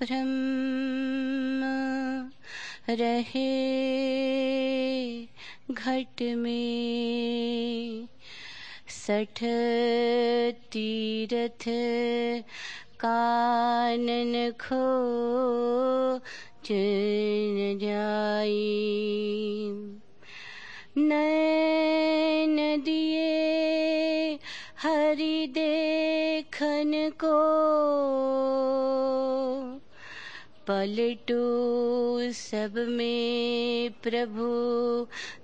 भ्रम रहे घट में। सठ तीरथ कानन खो चन जाई। नैन दिए हरि देखन को पलटू सब में प्रभु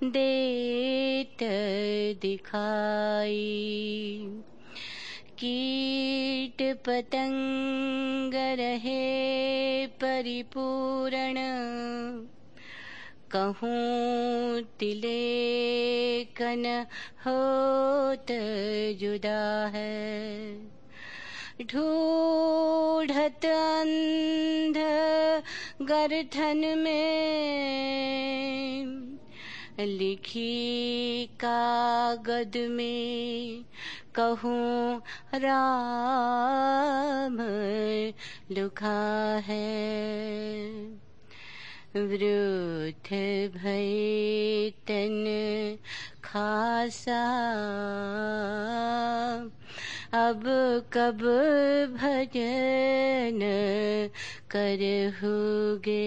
देत दिखाई। कीट पतंग रहे परिपूर्ण, कहूँ तिले कन होत जुदा है। ढूढ़त अंध गरठन में। लिखी कागद में कहूँ राम लुखा है। वृथ भय तन खासा। अब कब भजन करहुगे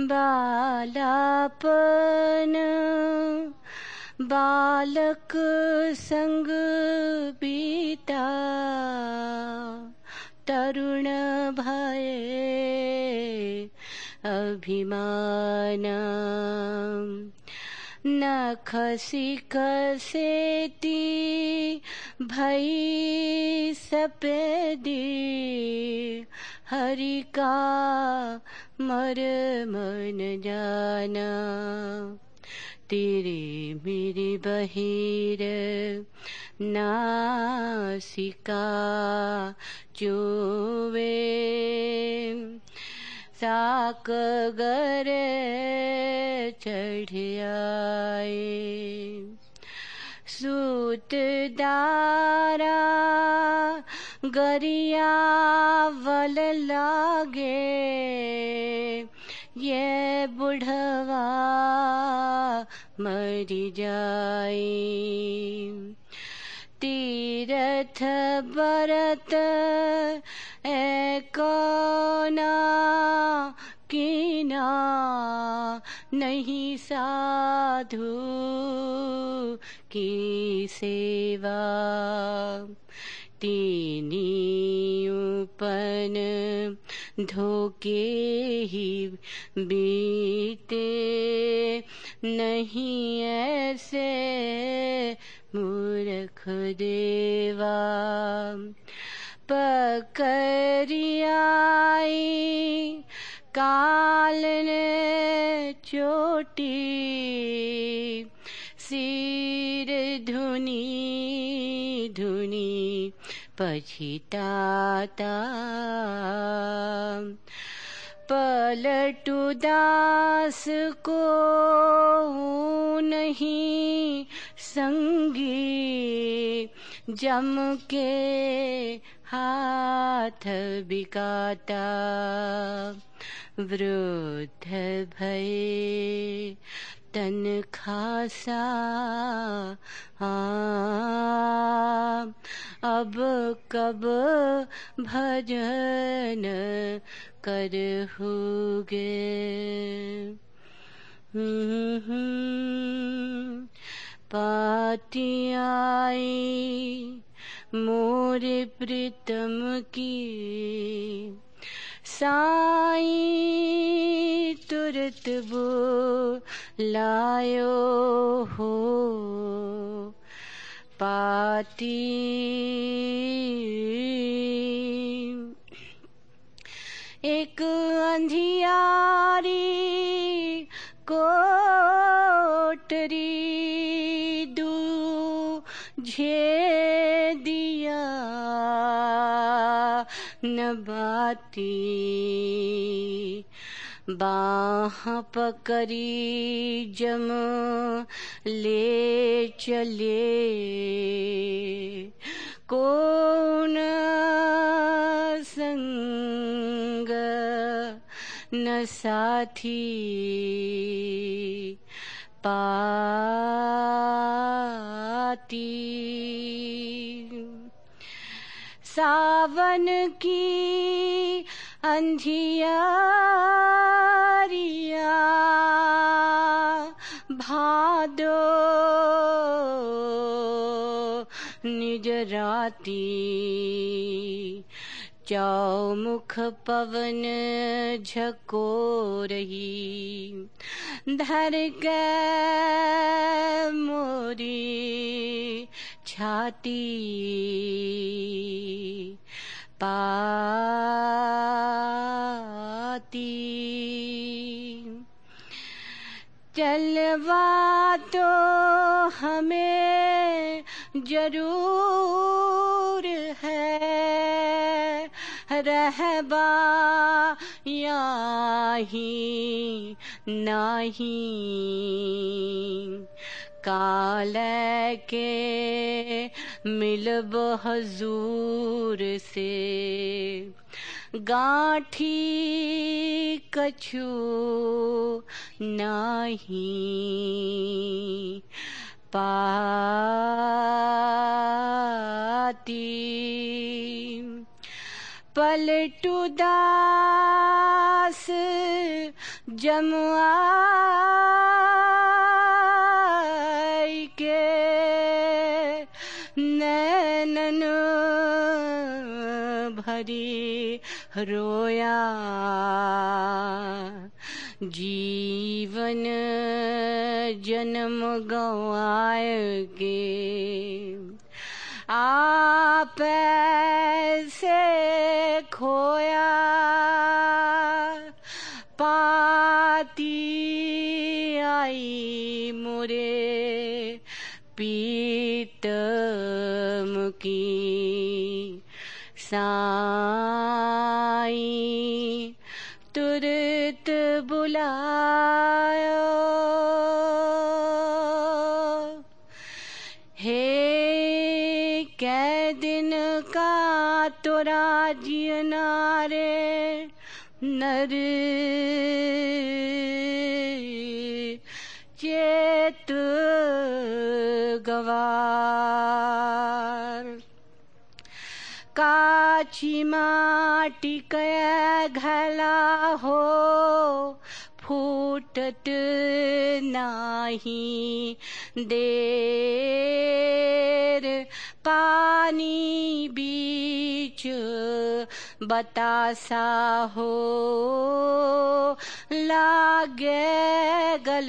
बालापन बालक संग बीता। तरुण भय अभिमान। न खसी खसेती, भई सपेदी, हरि का मर मन जाना। तेरे मेरे बहिर नासिका चोवे। साक गर चढ़ सूत दारा गरिया वल लागे। ये बुढ़वा मरी जाई तीरथ बरत ए कोना नहीं साधु की सेवा। तीनियूपन धोके ही बीते नहीं ऐसे मूर्ख देवा। पकरियाई काल ने चोटी, सिर धुनी धुनी पछिताता पलटू दास को नहीं संगी, जम के हाथ बिकाता वृद्ध भय तन खासा हाँ। अब कब भजन कर आई मोरे प्रीतम की साई तुरत वो लायो हो। पाती एक अंधियारी कोटरी दू झे दिया न बाती। बाह पकड़ी जम ले चले। कौन संग न साथी। पाती। सावन की अंधियारिया भादो निज राती चौमुख पवन झको रही। धर के मोरी छाती। पाती। चलवा तो हमें ज़रूर है। रहबा याही नाही। काल के मिलब हजूर से। गाठी कछु नाही। पाती पलटू दास जमुआई के नैनन भरी रोया। जीवन जन्म गवाए के आप से खोया। पाती आई मुरे पीतम की साई बुलायो। हे कै दिन का तोरा जियनारे नर। चेत गवार। काची माटी कया घला हो। फूटत नाही। देर पानी बीच बतासा हो। लागे गल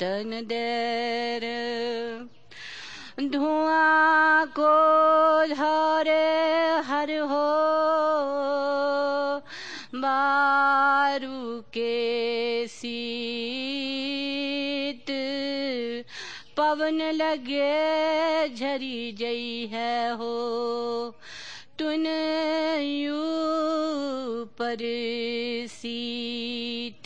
तन देर। धुआँ को धरे हर हो। सीत पवन लगे झरी जई है हो। तुन यू पर सीत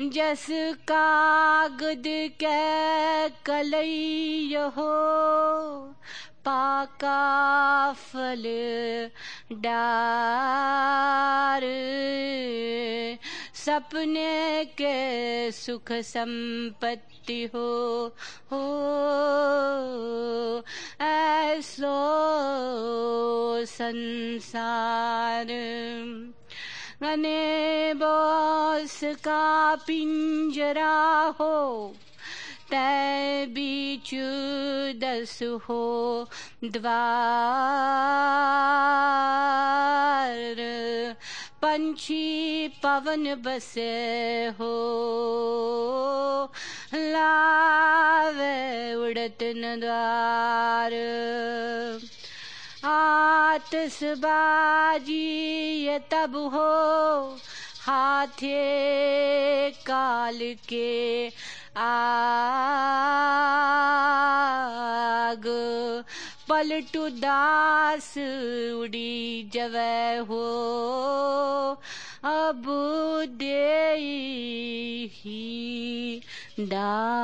जस कागद के कलई हो पाका फल डार। सपने के सुख संपत्ति हो हो। ऐसो संसार। गने बोस का पिंजरा हो बीच दस हो द्वार। पंछी पवन बसे हो। लावे उड़त न द्वार। आतसबाजी ये तब हो हाथे काल के आग। पलटू दास उड़ी जब हो। अब दे ही डा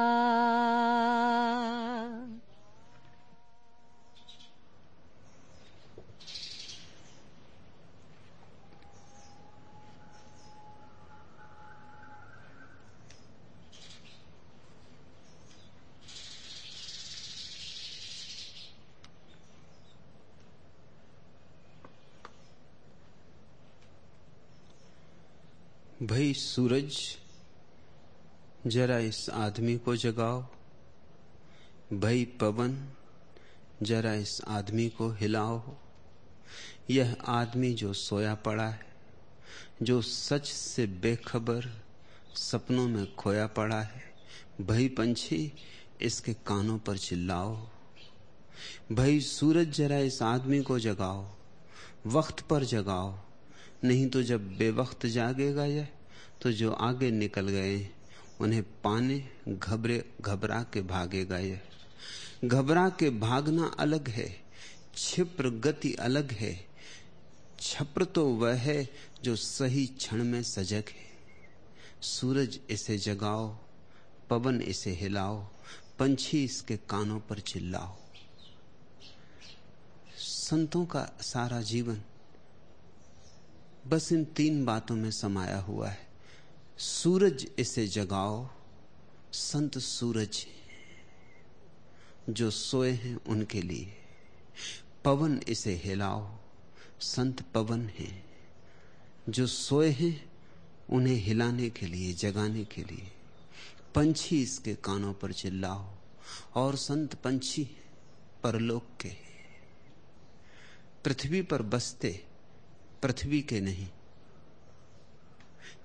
भाई सूरज, जरा इस आदमी को जगाओ। भाई पवन, जरा इस आदमी को हिलाओ। यह आदमी जो सोया पड़ा है, जो सच से बेखबर सपनों में खोया पड़ा है, भई पंछी, इसके कानों पर चिल्लाओ। भई सूरज, जरा इस आदमी को जगाओ, वक्त पर जगाओ। नहीं तो जब बेवक्त जागेगा यह तो जो आगे निकल गए, उन्हें पाने, घबरे, घबरा के भागेगा यह। घबरा के भागना अलग है क्षिप्र गति अलग है। छप्र तो वह है जो सही क्षण में सजग है। सूरज इसे जगाओ, पवन इसे हिलाओ, पंछी इसके कानों पर चिल्लाओ। संतों का सारा जीवन बस इन तीन बातों में समाया हुआ है। सूरज इसे जगाओ, संत सूरज जो सोए हैं उनके लिए। पवन इसे हिलाओ, संत पवन है जो सोए हैं उन्हें हिलाने के लिए, जगाने के लिए। पंछी इसके कानों पर चिल्लाओ, और संत पंछी परलोक के पृथ्वी पर बसते पृथ्वी के नहीं।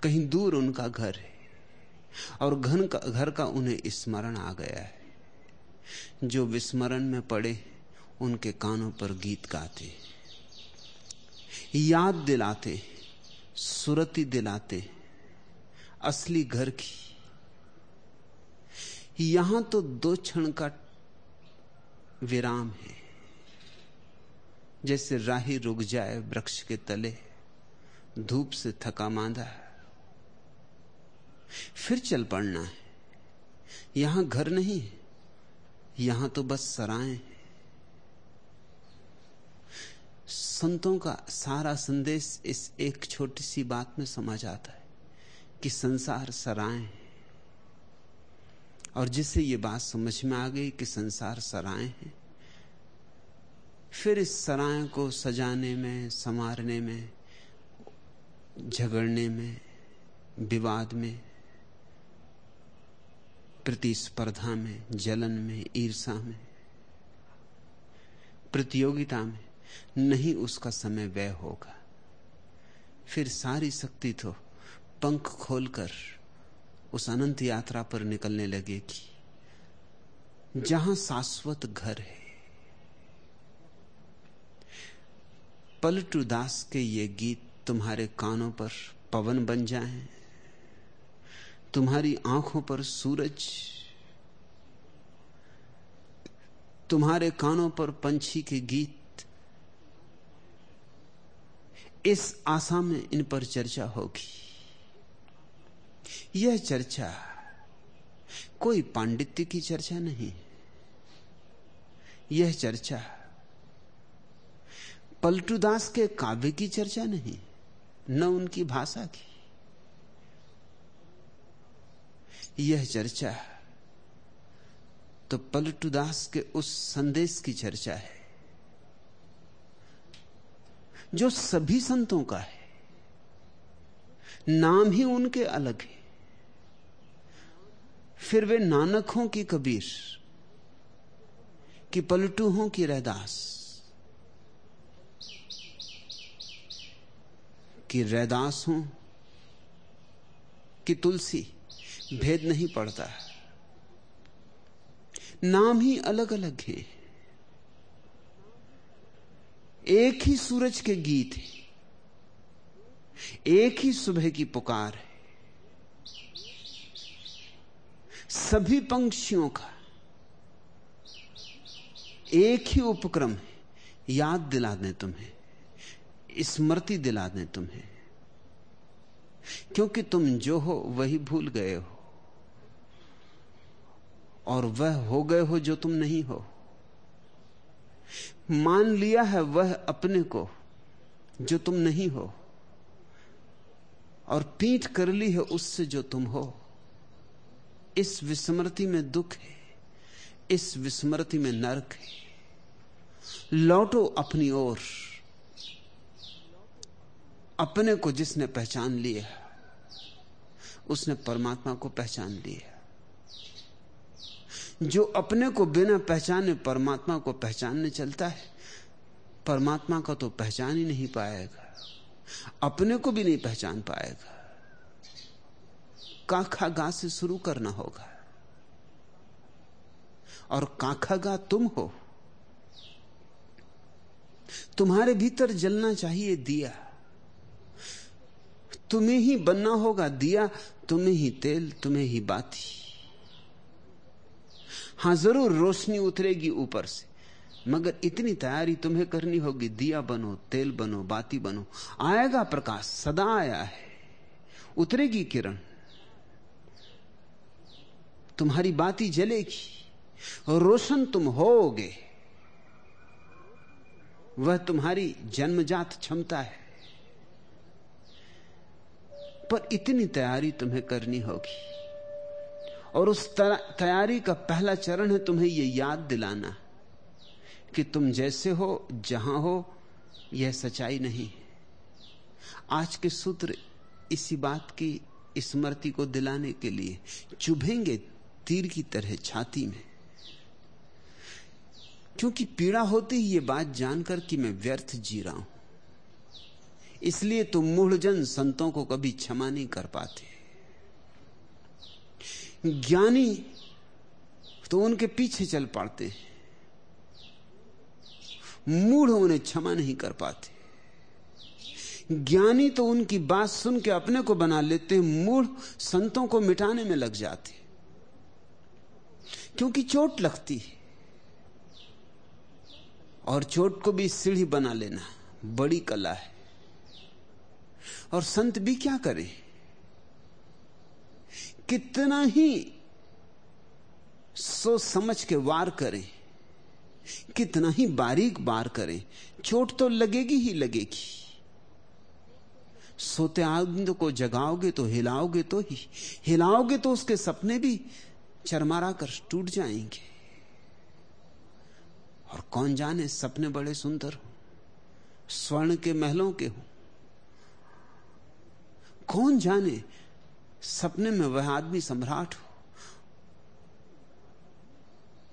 कहीं दूर उनका घर है और घन का, घर का उन्हें स्मरण आ गया है। जो विस्मरण में पड़े, उनके कानों पर गीत गाते याद दिलाते सुरती दिलाते असली घर की। यहाँ तो दो क्षण का विराम है। जैसे राही रुक जाए वृक्ष के तले, धूप से थका मांदा फिर चल पड़ना है। यहाँ घर नहीं है, यहाँ तो बस सराय संतों का सारा संदेश इस एक छोटी सी बात में समा जाता है कि संसार सराय है। और जिससे ये बात समझ में आ गई कि संसार सराय है फिर इस सराय को सजाने में, संवारने में, झगड़ने में, विवाद में, प्रतिस्पर्धा में, जलन में ईर्षा में, प्रतियोगिता में, नहीं उसका समय व्यय होगा। फिर सारी शक्ति तो पंख खोलकर उस अनंत यात्रा पर निकलने लगेगी। जहाँ शाश्वत घर है पलटू दास के ये गीत तुम्हारे कानों पर पवन बन जाएँ, तुम्हारी आँखों पर सूरज तुम्हारे कानों पर पंछी के गीत इस आशा में इन पर चर्चा होगी। यह चर्चा कोई पांडित्य की चर्चा नहीं यह चर्चा पलटूदास के काव्य की चर्चा नहीं, न उनकी भाषा की। यह चर्चा तो पलटूदास के उस संदेश की चर्चा है, जो सभी संतों का है। नाम ही उनके अलग है। फिर वे नानक हों कि कबीर, कि पलटू हों कि रैदास। कि रैदास हो कि तुलसी भेद नहीं पड़ता। नाम ही अलग अलग है। एक ही सूरज के गीत है। एक ही सुबह की पुकार है। सभी पंक्षियों का एक ही उपक्रम है। याद दिला दें तुम्हें। स्मृति दिला दें तुम्हें। क्योंकि तुम जो हो, वही भूल गए हो। और वह हो गए हो जो तुम नहीं हो। मान लिया है वह अपने को, जो तुम नहीं हो। और पीठ कर ली है उससे जो तुम हो। इस विस्मृति में दुख है, इस विस्मृति में नरक है। लौटो अपनी ओर। अपने को जिसने पहचान लिया उसने परमात्मा को पहचान लिया जो अपने को बिना पहचाने परमात्मा को पहचानने चलता है, परमात्मा का तो पहचान ही नहीं पाएगा, अपने को भी नहीं पहचान पाएगा। काखा गा से शुरू करना होगा, और काखा गा तुम हो। तुम्हारे भीतर जलना चाहिए दिया। तुम्हें ही बनना होगा, दिया तुम्हें ही तेल, तुम्हें ही बाती। हाँ, ज़रूर रोशनी उतरेगी ऊपर से, मगर इतनी तैयारी तुम्हें करनी होगी, दिया बनो, तेल बनो, बाती बनो। आएगा प्रकाश, सदा आया है। उतरेगी किरण। तुम्हारी बाती जलेगी रोशन तुम होगे। वह तुम्हारी जन्मजात क्षमता है। पर इतनी तैयारी तुम्हें करनी होगी। और उस तैयारी का पहला चरण है तुम्हें यह याद दिलाना कि तुम जैसे हो, जहाँ हो, यह सच्चाई नहीं आज के सूत्र इसी बात की स्मृति को दिलाने के लिए चुभेंगे तीर की तरह छाती में। क्योंकि पीड़ा होती ही ये बात जानकर कि मैं व्यर्थ जी रहा हूँ। इसलिए तो मूढ़जन संतों को कभी क्षमा नहीं कर पाते। ज्ञानी तो उनके पीछे चल पड़ते हैं। मूढ़ उन्हें क्षमा नहीं कर पाते। ज्ञानी तो उनकी बात सुन के अपने को बना लेते हैं, मूढ़ संतों को मिटाने में लग जाते क्योंकि चोट लगती है। और चोट को भी सीढ़ी बना लेना बड़ी कला है। और संत भी क्या करे? कितना ही सोच समझ के वार करें, कितना ही बारीक बार करें, चोट तो लगेगी ही लगेगी। सोते आदमी को जगाओगे तो हिलाओगे तो ही, हिलाओगे तो उसके सपने भी चरमारा कर टूट जाएँगे। और कौन जाने, सपने बड़े सुंदर हो, स्वर्ण के महलों के हो कौन जाने? सपने में वह आदमी सम्राट हो।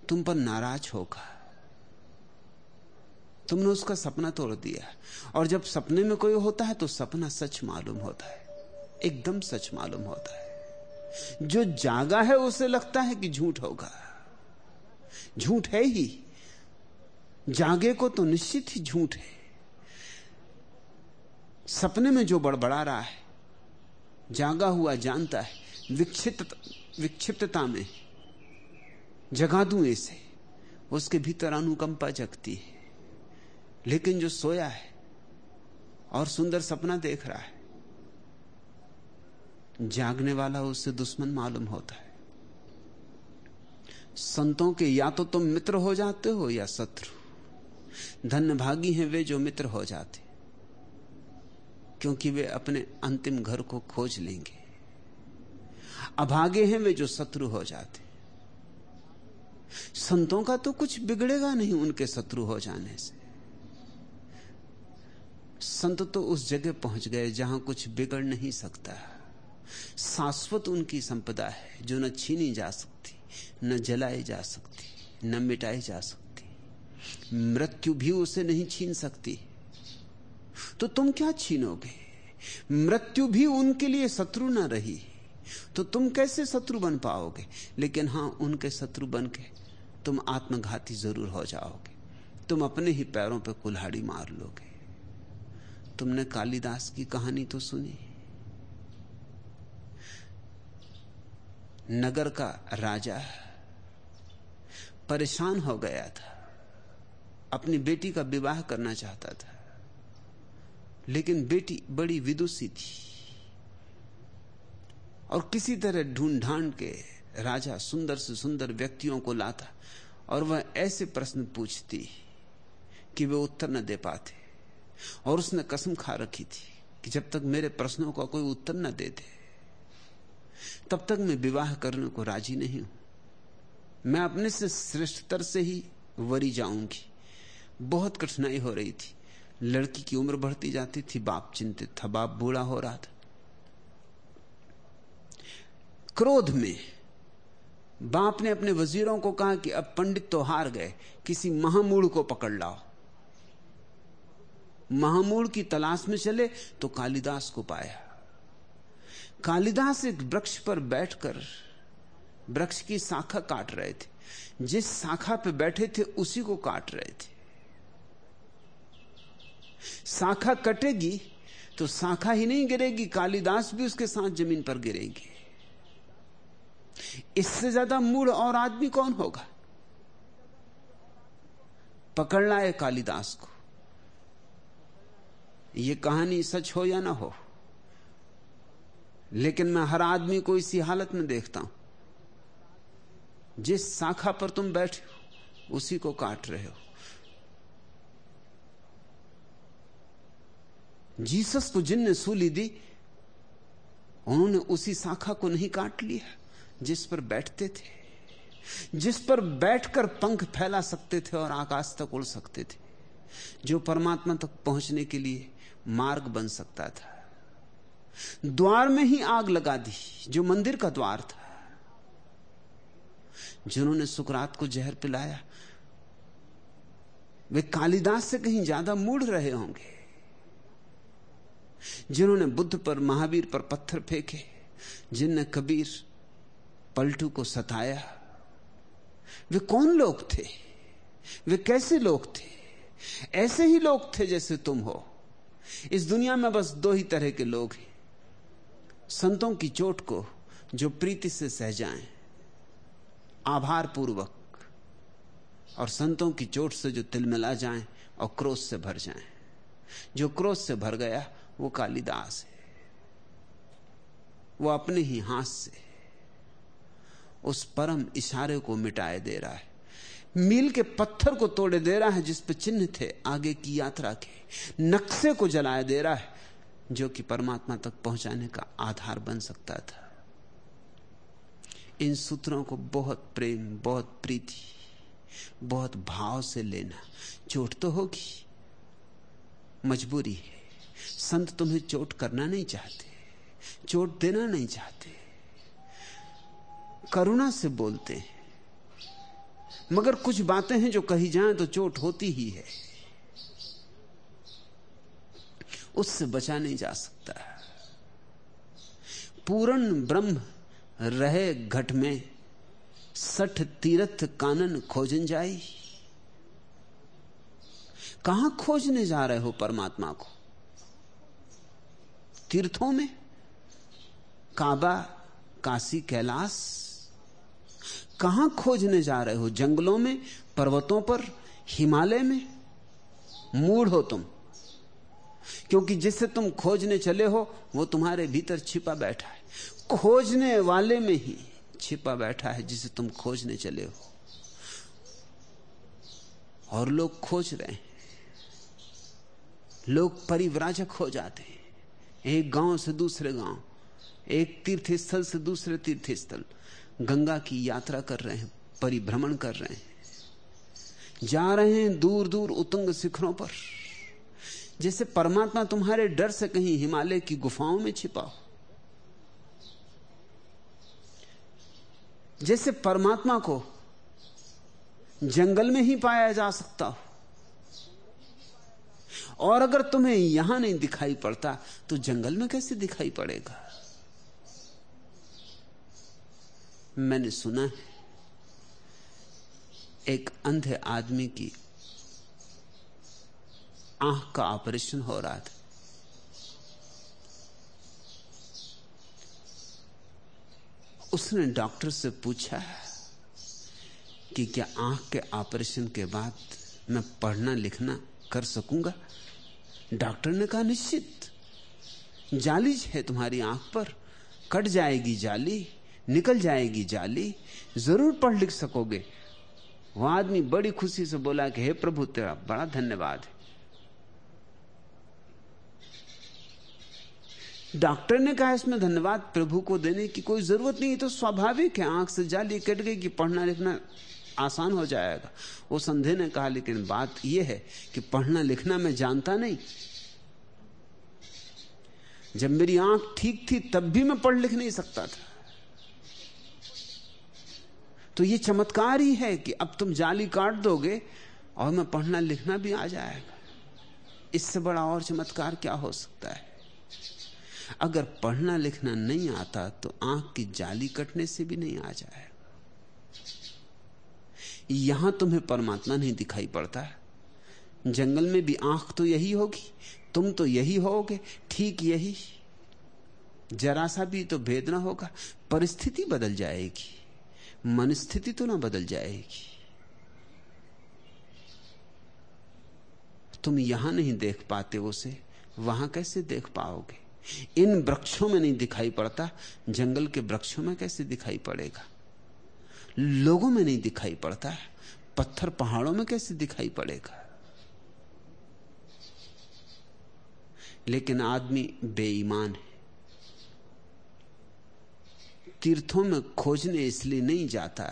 तुम पर नाराज़ होगा। तुमने उसका सपना तोड़ दिया। और जब सपने में कोई होता है तो सपना सच मालूम होता है। एकदम सच मालूम होता है। जो जागा है, उसे लगता है कि झूठ होगा। झूठ है ही। जागे को तो निश्चित ही झूठ है। सपने में जो बड़बड़ा रहा है जागा हुआ जानता है, विक्षिप्त विक्षिप्तता में। जगा दू इसे, उसके भीतर अनुकंपा जगती है। लेकिन जो सोया है और सुंदर सपना देख रहा है, जागने वाला उससे दुश्मन मालूम होता है। संतों के या तो तुम मित्र हो जाते हो या शत्रु। धन्य भागी हैं वे जो मित्र हो जाते। क्योंकि वे अपने अंतिम घर को खोज लेंगे। अभागे हैं वे जो शत्रु हो जाते। संतों का तो कुछ बिगड़ेगा नहीं उनके शत्रु हो जाने से। संत तो उस जगह पहुँच गए जहाँ कुछ बिगड़ नहीं सकता। शाश्वत उनकी संपदा है, जो न छीनी जा सकती, न जलाई जा सकती, न मिटाई जा सकती। मृत्यु भी उसे नहीं छीन सकती। तो तुम क्या छीनोगे? मृत्यु भी उनके लिए शत्रु ना रही। तो तुम कैसे शत्रु बन पाओगे? लेकिन हाँ, उनके शत्रु बन के तुम आत्मघाती ज़रूर हो जाओगे। तुम अपने ही पैरों पर कुल्हाड़ी मार लोगे। तुमने कालिदास की कहानी तो सुनी। नगर का राजा परेशान हो गया था। अपनी बेटी का विवाह करना चाहता था। लेकिन बेटी बड़ी विदुषी थी। और किसी तरह ढूंढ ढांड के राजा सुंदर से सुंदर व्यक्तियों को लाता और वह ऐसे प्रश्न पूछती कि वे उत्तर न दे पाते और उसने कसम खा रखी थी कि जब तक मेरे प्रश्नों का कोई उत्तर न दे दे, तब तक मैं विवाह करने को राज़ी नहीं हूँ। मैं अपने से श्रेष्ठतर से ही वरी जाऊँगी। बहुत कठिनाई हो रही थी। लड़की की उम्र बढ़ती जाती थी, बाप चिंतित था, बाप बूढ़ा हो रहा था। क्रोध में बाप ने अपने वजीरों को कहा कि अब पंडित तो हार गए, किसी महामूढ़ को पकड़ लाओ। महामूढ़ की तलाश में चले तो कालिदास को पाया। कालिदास एक वृक्ष पर बैठकर वृक्ष की शाखा काट रहे थे। जिस शाखा पे बैठे थे, उसी को काट रहे थे। शाखा कटेगी तो शाखा ही नहीं गिरेगी, कालिदास भी उसके साथ ज़मीन पर गिरेंगे। इससे ज़्यादा मूड और आदमी कौन होगा? पकड़ना है कालिदास को। यह कहानी सच हो या ना हो? लेकिन मैं हर आदमी को इसी हालत में देखता हूँ। जिस शाखा पर तुम बैठे हो, उसी को काट रहे हो। जीसस को जिनने सूली दी, उन्होंने उसी शाखा को नहीं काट लिया, जिस पर बैठते थे। जिस पर बैठकर पंख फैला सकते थे और आकाश तक उड़ सकते थे, जो परमात्मा तक पहुँचने के लिए मार्ग बन सकता था। द्वार में ही आग लगा दी, जो मंदिर का द्वार था। जिन्होंने सुकरात को जहर पिलाया, वे कालिदास से कहीं ज़्यादा मूड रहे होंगे। जिन्होंने बुद्ध पर, महावीर पर पत्थर फेंके, जिनने कबीर पलटू को सताया। वे कौन लोग थे? वे कैसे लोग थे? ऐसे ही लोग थे जैसे तुम हो। इस दुनिया में बस दो ही तरह के लोग हैं। संतों की चोट को जो प्रीति से सह जाएँ आभार पूर्वक और संतों की चोट से जो तिलमिला जाएँ और क्रोध से भर जाएँ। जो क्रोध से भर गया वो कालिदास है। वो अपने ही हाथ से उस परम इशारे को मिटाए दे रहा है। मील के पत्थर को तोड़े दे रहा है, जिस पर चिन्ह थे, आगे की यात्रा के नक्शे को जलाए दे रहा है, जो कि परमात्मा तक पहुँचाने का आधार बन सकता था। इन सूत्रों को बहुत प्रेम, बहुत प्रीति, बहुत भाव से लेना चोट तो होगी, मजबूरी है। संत तुम्हें चोट करना नहीं चाहते, चोट देना नहीं चाहते। करुणा से बोलते हैं, मगर कुछ बातें हैं जो कही जाएँ तो चोट होती ही है। उससे बचा नहीं जा सकता। पूर्ण ब्रह्म रहे घट में, सठ तीर्थ कानन खोजन जाई। कहाँ खोजने जा रहे हो परमात्मा को? तीर्थों में? काबा, काशी, कैलाश? कहाँ खोजने जा रहे हो? जंगलों में? पर्वतों पर? हिमालय में? मूड हो तुम। क्योंकि जिससे तुम खोजने चले हो, वो तुम्हारे भीतर छिपा बैठा है। खोजने वाले में ही छिपा बैठा है जिसे तुम खोजने चले हो। और लोग खोज रहे हैं। लोग परिव्राजक हो जाते हैं। एक गाँव से दूसरे गाँव, एक तीर्थ स्थल से दूसरे तीर्थ स्थल गंगा की यात्रा कर रहे हैं, परिभ्रमण कर रहे हैं। जा रहे हैं दूर दूर उतंग शिखरों पर। जैसे परमात्मा तुम्हारे डर से कहीं हिमालय की गुफाओं में छिपा हो। जैसे परमात्मा को जंगल में ही पाया जा सकता हो। और अगर तुम्हें यहाँ नहीं दिखाई पड़ता तो जंगल में कैसे दिखाई पड़ेगा? मैंने सुना है, एक अंधे आदमी की आँख का ऑपरेशन हो रहा था। उसने डॉक्टर से पूछा कि क्या आँख के ऑपरेशन के बाद मैं पढ़ना लिखना कर सकूँगा? डॉक्टर ने कहा, निश्चित। जाली है तुम्हारी आँख पर। कट जाएगी जाली, निकल जाएगी जाली। ज़रूर पढ़ लिख सकोगे। वह आदमी बड़ी खुशी से बोला कि, हे प्रभु, तेरा बड़ा धन्यवाद है। डॉक्टर ने कहा, इसमें धन्यवाद प्रभु को देने की कोई ज़रूरत नहीं तो स्वाभाविक है। आँख से जाली कट गई कि पढ़ना लिखना आसान हो जाएगा। वो संधे ने कहा, लेकिन बात यह है कि पढ़ना लिखना मैं जानता नहीं। जब मेरी आँख ठीक थी, तब भी मैं पढ़ लिख नहीं सकता था। तो ये चमत्कार ही है कि अब तुम जाली काट दोगे और मैं पढ़ना लिखना भी आ जाएगा। इससे बड़ा और चमत्कार क्या हो सकता है? अगर पढ़ना लिखना नहीं आता तो आँख की जाली कटने से भी नहीं आ जाएगा। यहाँ तुम्हें परमात्मा नहीं दिखाई पड़ता। जंगल में भी आँख तो यही होगी, तुम तो यही होगे, ठीक यही। जरा सा भी तो भेद ना होगा, परिस्थिति बदल जाएगी। मनस्थिति तो ना बदल जाएगी। तुम यहाँ नहीं देख पाते उसे, वहाँ कैसे देख पाओगे? इन वृक्षों में नहीं दिखाई पड़ता, जंगल के वृक्षों में कैसे दिखाई पड़ेगा? लोगों में नहीं दिखाई पड़ता है। पत्थर पहाड़ों में कैसे दिखाई पड़ेगा? लेकिन आदमी बेईमान है। तीर्थों में खोजने इसलिए नहीं जाता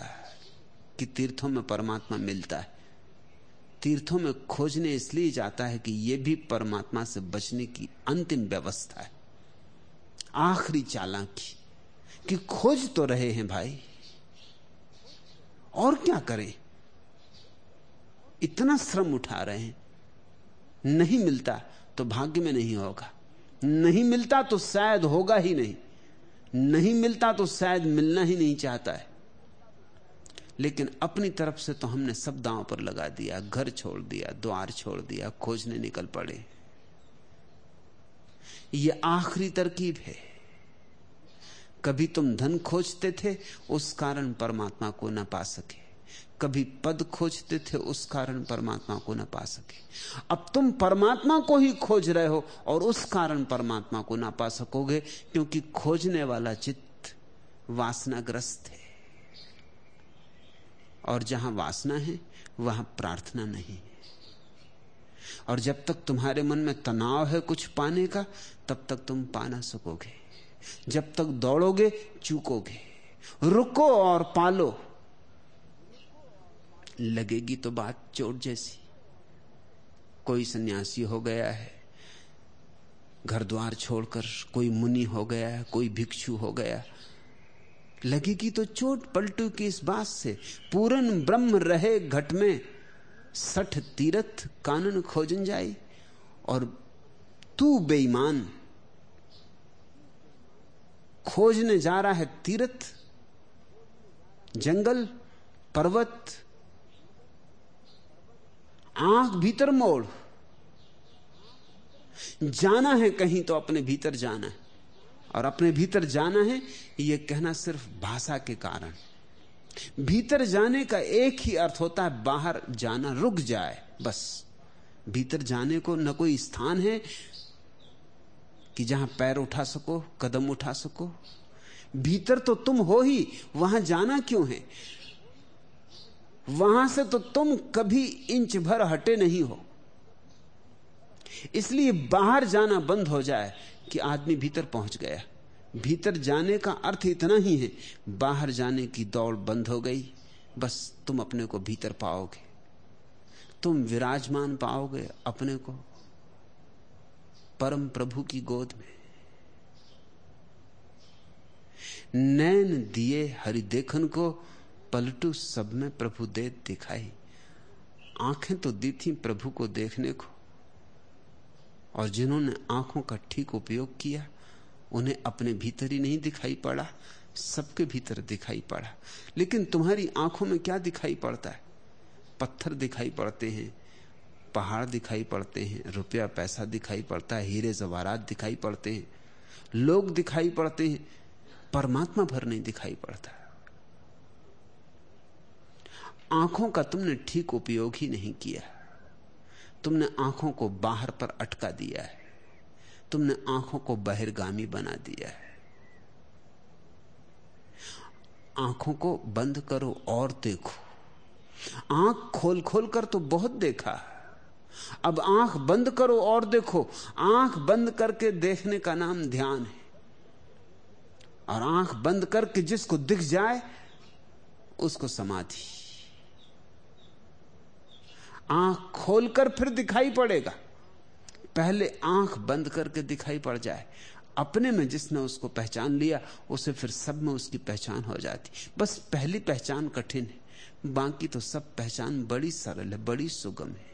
कि तीर्थों में परमात्मा मिलता है। तीर्थों में खोजने इसलिए जाता है कि यह भी परमात्मा से बचने की अंतिम व्यवस्था है। आखिरी चालाकी कि खोज तो रहे हैं भाई। और क्या करें? इतना श्रम उठा रहे हैं। नहीं मिलता तो भाग्य में नहीं होगा। नहीं मिलता तो शायद होगा ही नहीं। नहीं मिलता तो शायद मिलना ही नहीं चाहता है। लेकिन अपनी तरफ़ से तो हमने सब दांव पर लगा दिया, घर छोड़ दिया, द्वार छोड़ दिया, खोजने निकल पड़े। ये आखिरी तरकीब है। कभी तुम धन खोजते थे, उस कारण परमात्मा को न पा सके। कभी पद खोजते थे, उस कारण परमात्मा को न पा सके। अब तुम परमात्मा को ही खोज रहे हो, और उस कारण परमात्मा को ना पा सकोगे, क्योंकि खोजने वाला चित्त वासनाग्रस्त है। और जहाँ वासना है, वहाँ प्रार्थना नहीं है। और जब तक तुम्हारे मन में तनाव है कुछ पाने का, तब तक तुम पा ना सकोगे। जब तक दौड़ोगे, चूकोगे। रुको और पालो। लगेगी तो बात चोट जैसी। कोई सन्यासी हो गया है घर द्वार छोड़कर कोई मुनि हो गया है, कोई भिक्षु हो गया लगेगी तो चोट पलटू की इस बात से। पूरन ब्रह्म रहे घट में, सठ तीरथ कानन खोजन जाए और तू बेईमान। खोजने जा रहा है तीर्थ, जंगल, पर्वत, आँख भीतर मोड़। जाना है कहीं तो अपने भीतर जाना है। और अपने भीतर जाना है यह कहना सिर्फ़ भाषा के कारण। भीतर जाने का एक ही अर्थ होता है, बाहर जाना, रुक जाए, बस। भीतर जाने को न कोई स्थान है कि जहाँ पैर उठा सको, कदम उठा सको। भीतर तो तुम हो ही, वहाँ जाना क्यों है? वहाँ से तो तुम कभी इंच भर हटे नहीं हो। इसलिए बाहर जाना बंद हो जाए कि आदमी भीतर पहुँच गया। भीतर जाने का अर्थ इतना ही है, बाहर जाने की दौड़ बंद हो गई। बस तुम अपने को भीतर पाओगे। तुम विराजमान पाओगे अपने को। परम प्रभु की गोद में। नैन दिए हरि देखन को पलटू सब में प्रभु दे दिखाई। आँखें तो दी थी प्रभु को देखने को। और जिन्होंने आँखों का ठीक उपयोग किया, उन्हें अपने भीतर ही नहीं दिखाई पड़ा, सबके भीतर दिखाई पड़ा। लेकिन तुम्हारी आँखों में क्या दिखाई पड़ता है? पत्थर दिखाई पड़ते हैं पहाड़ दिखाई पड़ते हैं, रुपया पैसा दिखाई पड़ता है, हीरे जवारात दिखाई पड़ते हैं, लोग दिखाई पड़ते हैं, परमात्मा भर नहीं दिखाई पड़ता। आँखों का तुमने ठीक उपयोग ही नहीं किया। तुमने आँखों को बाहर पर अटका दिया है। तुमने आँखों को बहिर्गामी बना दिया है। आँखों को बंद करो और देखो। आँख खोल खोल कर तो बहुत देखा अब आँख बंद करो और देखो। आँख बंद करके देखने का नाम ध्यान है। और आँख बंद करके जिसको दिख जाए, उसको समाधि। आँख खोलकर फिर दिखाई पड़ेगा। पहले आँख बंद करके दिखाई पड़ जाए। अपने में जिसने उसको पहचान लिया, उसे फिर सब में उसकी पहचान हो जाती। बस पहली पहचान कठिन है। बाकी तो सब पहचान बड़ी सरल है, बड़ी सुगम है।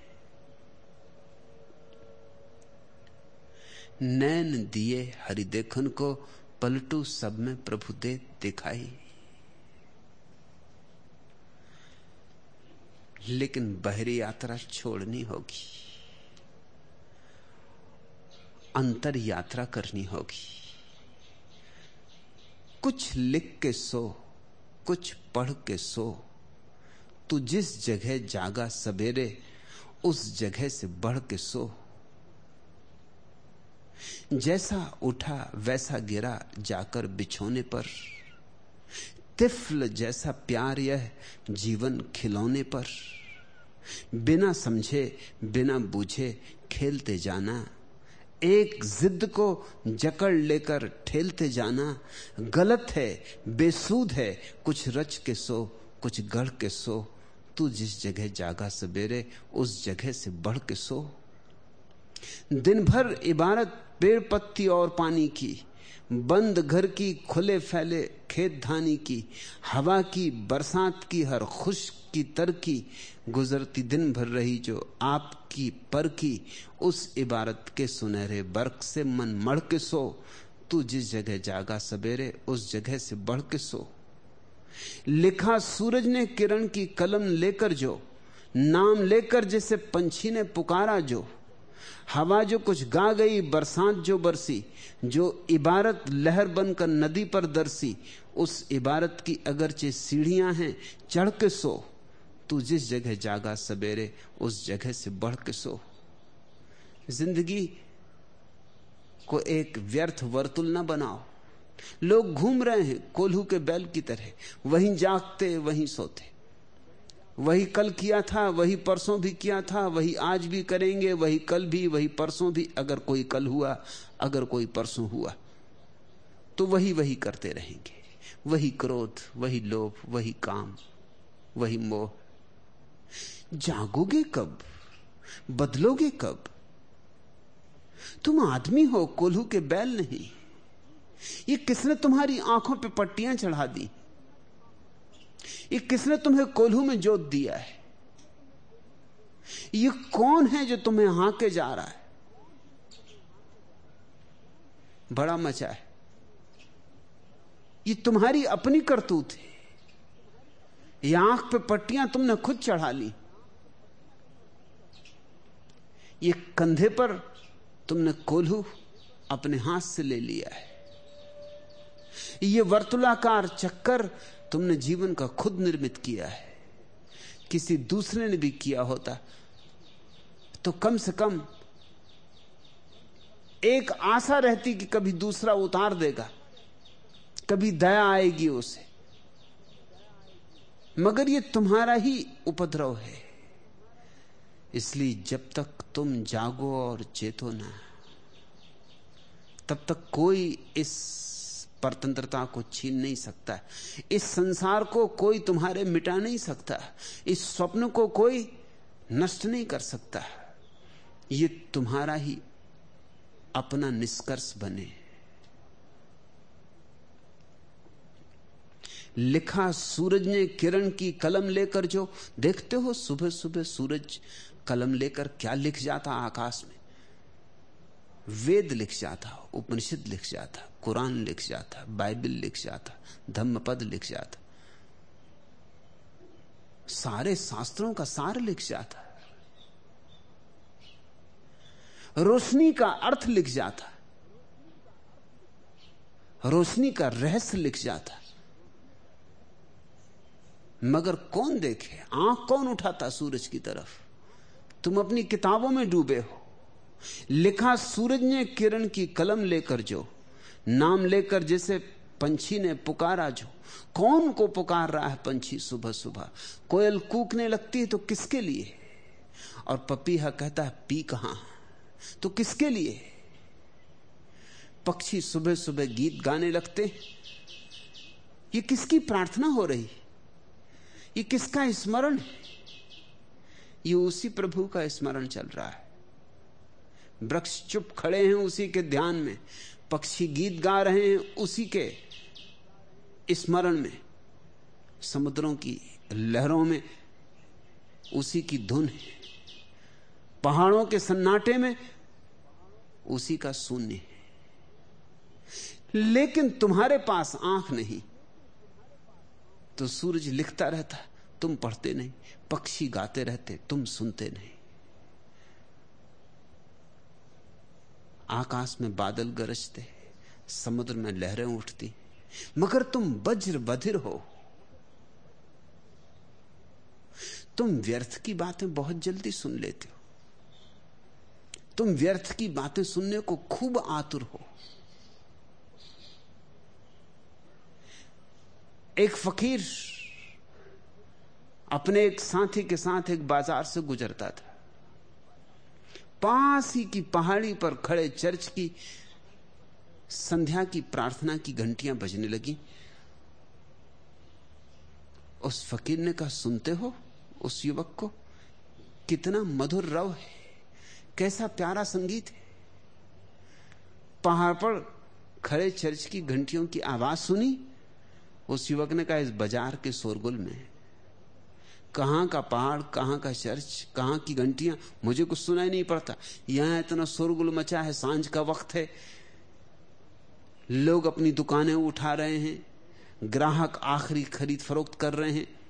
नैन दिए हरि देखन को पलटू सब में प्रभु दे दिखाई। लेकिन बहरी यात्रा छोड़नी होगी। अंतर यात्रा करनी होगी। कुछ लिख के सो, कुछ पढ़ के सो। तू जिस जगह जागा सवेरे, उस जगह से बढ़ के सो। जैसा उठा वैसा गिरा जाकर बिछोने पर। तिफल जैसा प्यार यह जीवन खिलौने पर। बिना समझे, बिना बूझे खेलते जाना। एक जिद को जकड़ लेकर ठेलते जाना। गलत है बेसूद है, कुछ रच के सो, कुछ गढ़ के सो। तू जिस जगह जागा सवेरे, उस जगह से बढ़ के सो। दिन भर इबारत पेड़ पत्ती और पानी की, बंद घर की, खुले फैले खेत धानी की, हवा की, बरसात की, हर खुश की तरकी गुजरती दिन भर रही जो आपकी पर की, उस इबारत के सुनहरे बर्क से मन मढ़ के सो, तू जिस जगह जागा सवेरे, उस जगह से बढ़ के सो। लिखा सूरज ने किरण की कलम लेकर जो, नाम लेकर जैसे पंछी ने पुकारा जो हवा जो कुछ गा गई, बरसात जो बरसी, जो इबारत लहर बनकर नदी पर दरसी, उस इबारत की अगरचे सीढ़ियाँ हैं, चढ़ के सो। तू जिस जगह जागा सवेरे, उस जगह से बढ़ के सो। ज़िंदगी को एक व्यर्थ वर्तुल न बनाओ। लोग घूम रहे हैं, कोल्हू के बैल की तरह। वहीं जागते, वहीं सोते। वही कल किया था, वही परसों भी किया था, वही आज भी करेंगे, वही कल भी, वही परसों भी। अगर कोई कल हुआ, अगर कोई परसों हुआ तो वही वही करते रहेंगे। वही क्रोध, वही लोभ, वही काम, वही मोह। जागोगे कब? बदलोगे कब? तुम आदमी हो, कोल्हू के बैल नहीं। ये किसने तुम्हारी आँखों पे पट्टियाँ चढ़ा दी? ये किसने तुम्हें कोल्हू में जोत दिया है? ये कौन है जो तुम्हें हाके जा रहा है? बड़ा मचा है। ये तुम्हारी अपनी करतूत है। ये आँख पे पट्टियाँ तुमने खुद चढ़ा ली। ये कंधे पर तुमने कोल्हू अपने हाथ से ले लिया है। ये वर्तुलाकार चक्कर तुमने जीवन का खुद निर्मित किया है। किसी दूसरे ने भी किया होता। तो कम से कम एक आशा रहती कि कभी दूसरा उतार देगा। कभी दया आएगी उसे। मगर ये तुम्हारा ही उपद्रव है। इसलिए जब तक तुम जागो और चेतो ना, तब तक कोई इस परतंत्रता को छीन नहीं सकता इस संसार को कोई तुम्हारे मिटा नहीं सकता इस स्वप्न को कोई नष्ट नहीं कर सकता ये तुम्हारा ही अपना निष्कर्ष बने। लिखा सूरज ने किरण की कलम लेकर जो, देखते हो सुबह सुबह सूरज कलम लेकर क्या लिख जाता आकाश में? वेद लिख जाता, उपनिषद लिख जाता, कुरान लिख जाता, बाइबल लिख जाता, धम्मपद लिख जाता। सारे शास्त्रों का सार लिख जाता। रोशनी का अर्थ लिख जाता। रोशनी का रहस्य लिख जाता। मगर कौन देखे? आँख कौन उठाता सूरज की तरफ़? तुम अपनी किताबों में डूबे हो। लिखा सूरज ने किरण की कलम लेकर जो, नाम लेकर जैसे पंछी ने पुकारा जो। कौन को पुकार रहा है पंछी सुबह सुबह? कोयल कूकने लगती है तो किसके लिए? और पपीहा कहता है, पी कहाँ? तो किसके लिए? पक्षी सुबह सुबह गीत गाने लगते ये किसकी प्रार्थना हो रही? ये किसका स्मरण? ये उसी प्रभु का स्मरण चल रहा है। वृक्ष चुप खड़े हैं उसी के ध्यान में, पक्षी गीत गा रहे हैं उसी के स्मरण में, समुद्रों की लहरों में उसी की धुन है, पहाड़ों के सन्नाटे में उसी का शून्य है। लेकिन तुम्हारे पास आँख नहीं तो सूरज लिखता रहता, तुम पढ़ते नहीं, पक्षी गाते रहते, तुम सुनते नहीं। आकाश में बादल गरजते समुद्र में लहरें उठती मगर तुम वज्र बधिर हो। तुम व्यर्थ की बातें बहुत जल्दी सुन लेते हो। तुम व्यर्थ की बातें सुनने को खूब आतुर हो। एक फकीर अपने एक साथी के साथ एक बाज़ार से गुजरता था। पास ही की पहाड़ी पर खड़े चर्च की संध्या की प्रार्थना की घंटियाँ बजने लगी। उस फकीर ने कहा, सुनते हो उस युवक को? कितना मधुर रव है, कैसा प्यारा संगीत है। पहाड़ पर खड़े चर्च की घंटियों की आवाज़ सुनी। उस युवक ने कहा, इस बाज़ार के शोरगुल में कहाँ का पहाड़, कहाँ का चर्च, कहाँ की घंटियाँ, मुझे कुछ सुनाई नहीं पड़ता। यहाँ इतना शोरगुल मचा है, साँझ का वक्त है। लोग अपनी दुकानें उठा रहे हैं, ग्राहक आखिरी खरीद फरोख्त कर रहे हैं।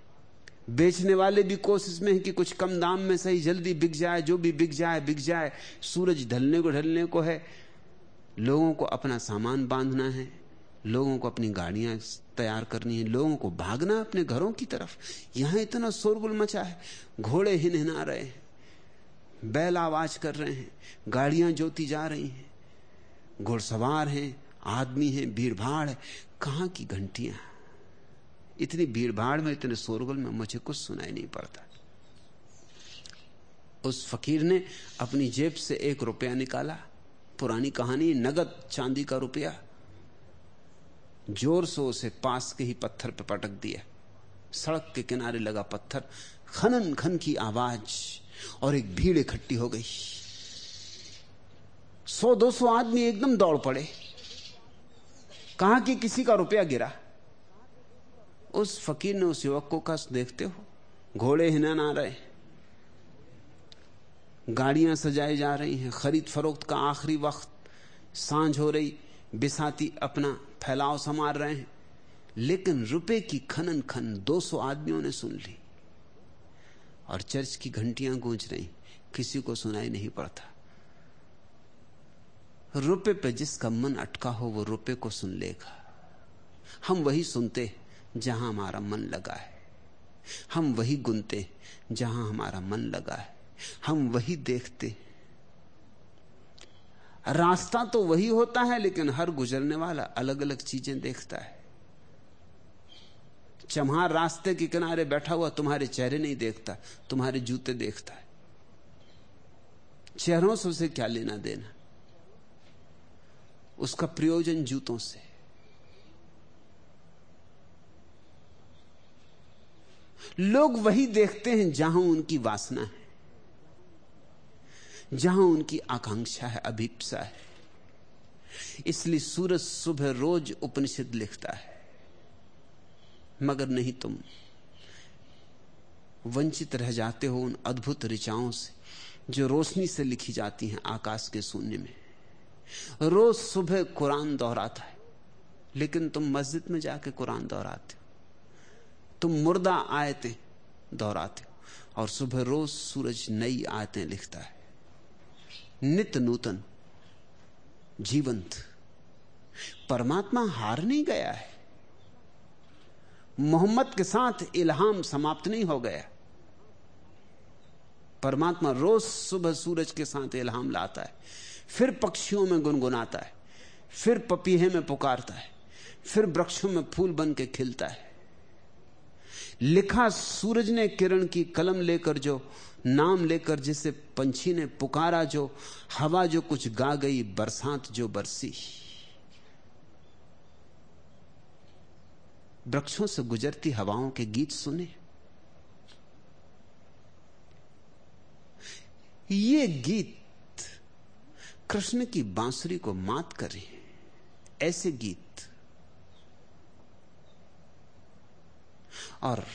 बेचने वाले भी कोशिश में है कि कुछ कम दाम में सही जल्दी बिक जाए, जो भी बिक जाए बिक जाए। सूरज ढलने को ढलने को है। लोगों को अपना सामान बांधना है, लोगों को अपनी गाड़ियाँ तैयार करनी है। लोगों को भागना अपने घरों की तरफ़। यहाँ इतना शोरगुल मचा है। घोड़े हिन हिना रहे हैं। बैल आवाज़ कर रहे हैं। गाड़ियाँ जोती जा रही हैं। घुड़सवार हैं। आदमी हैं। भीड़ भाड़ है। कहाँ की घंटियाँ? इतनी भीड़ भाड़ में, इतने शोरगुल में मुझे कुछ सुनाई नहीं पड़ता। उस फकीर ने अपनी जेब से एक रुपया निकाला। पुरानी कहानी, नगद चांदी का रुपया। ज़ोर से उसे पास के ही पत्थर पर पटक दिया। सड़क के किनारे लगा पत्थर। खनन, खन की आवाज़ और एक भीड़ इकट्ठी हो गई। सौ, दो सौ आदमी एकदम दौड़ पड़े। कहा कि किसी का रुपया गिरा? उस फकीर ने उस युवक को कहा देखते हो? घोड़े हिनन आ रहे गाड़ियाँ सजाई जा रही हैं। खरीद फरोख्त का आखिरी वक्त। साँझ हो रही। बिसाती अपना फैलाव संवार रहे हैं। लेकिन रुपए की खनन खन 200 आदमियों ने सुन ली और चर्च की घंटियाँ गूंज रही। किसी को सुनाई नहीं पड़ता। रुपए पे जिसका मन अटका हो, वो रुपए को सुन लेगा। हम वही सुनते जहाँ हमारा मन लगा है। हम वही गुनते जहाँ हमारा मन लगा है। हम वही देखते रास्ता तो वही होता है, लेकिन हर गुजरने वाला अलग अलग चीज़ें देखता है। चम्हार रास्ते के किनारे बैठा हुआ तुम्हारे चेहरे नहीं देखता, तुम्हारे जूते देखता है। चेहरों से उसे क्या लेना देना? उसका प्रयोजन जूतों से। लोग वही देखते हैं जहाँ उनकी वासना है। जहाँ उनकी आकांक्षा है, अभिप्सा है। इसलिए सूरज सुबह रोज उपनिषद लिखता है। मगर नहीं तुम। वंचित रह जाते हो उन अद्भुत ऋचाओं से, जो रोशनी से लिखी जाती हैं आकाश के शून्य में। रोज सुबह कुरान दोहराता है, लेकिन तुम मस्जिद में जाके कुरान दोहराते हो। तुम मुर्दा आयतें दोहराते हो, और सुबह रोज सूरज नई आयतें लिखता है। नित्य नूतन, जीवंत। परमात्मा हार नहीं गया है। मोहम्मद के साथ इल्हाम समाप्त नहीं हो गया। परमात्मा रोज सुबह सूरज के साथ इल्हाम लाता है। फिर पक्षियों में गुनगुनाता है। फिर पपीहे में पुकारता है। फिर वृक्षों में फूल बन के खिलता है। लिखा सूरज ने किरण की कलम लेकर जो नाम लेकर जिसे पंछी ने पुकारा जो, हवा जो कुछ गा गई, बरसात जो बरसी। वृक्षों से गुजरती हवाओं के गीत सुने। ये गीत कृष्ण की बांसुरी को मात करे। ऐसे गीत। और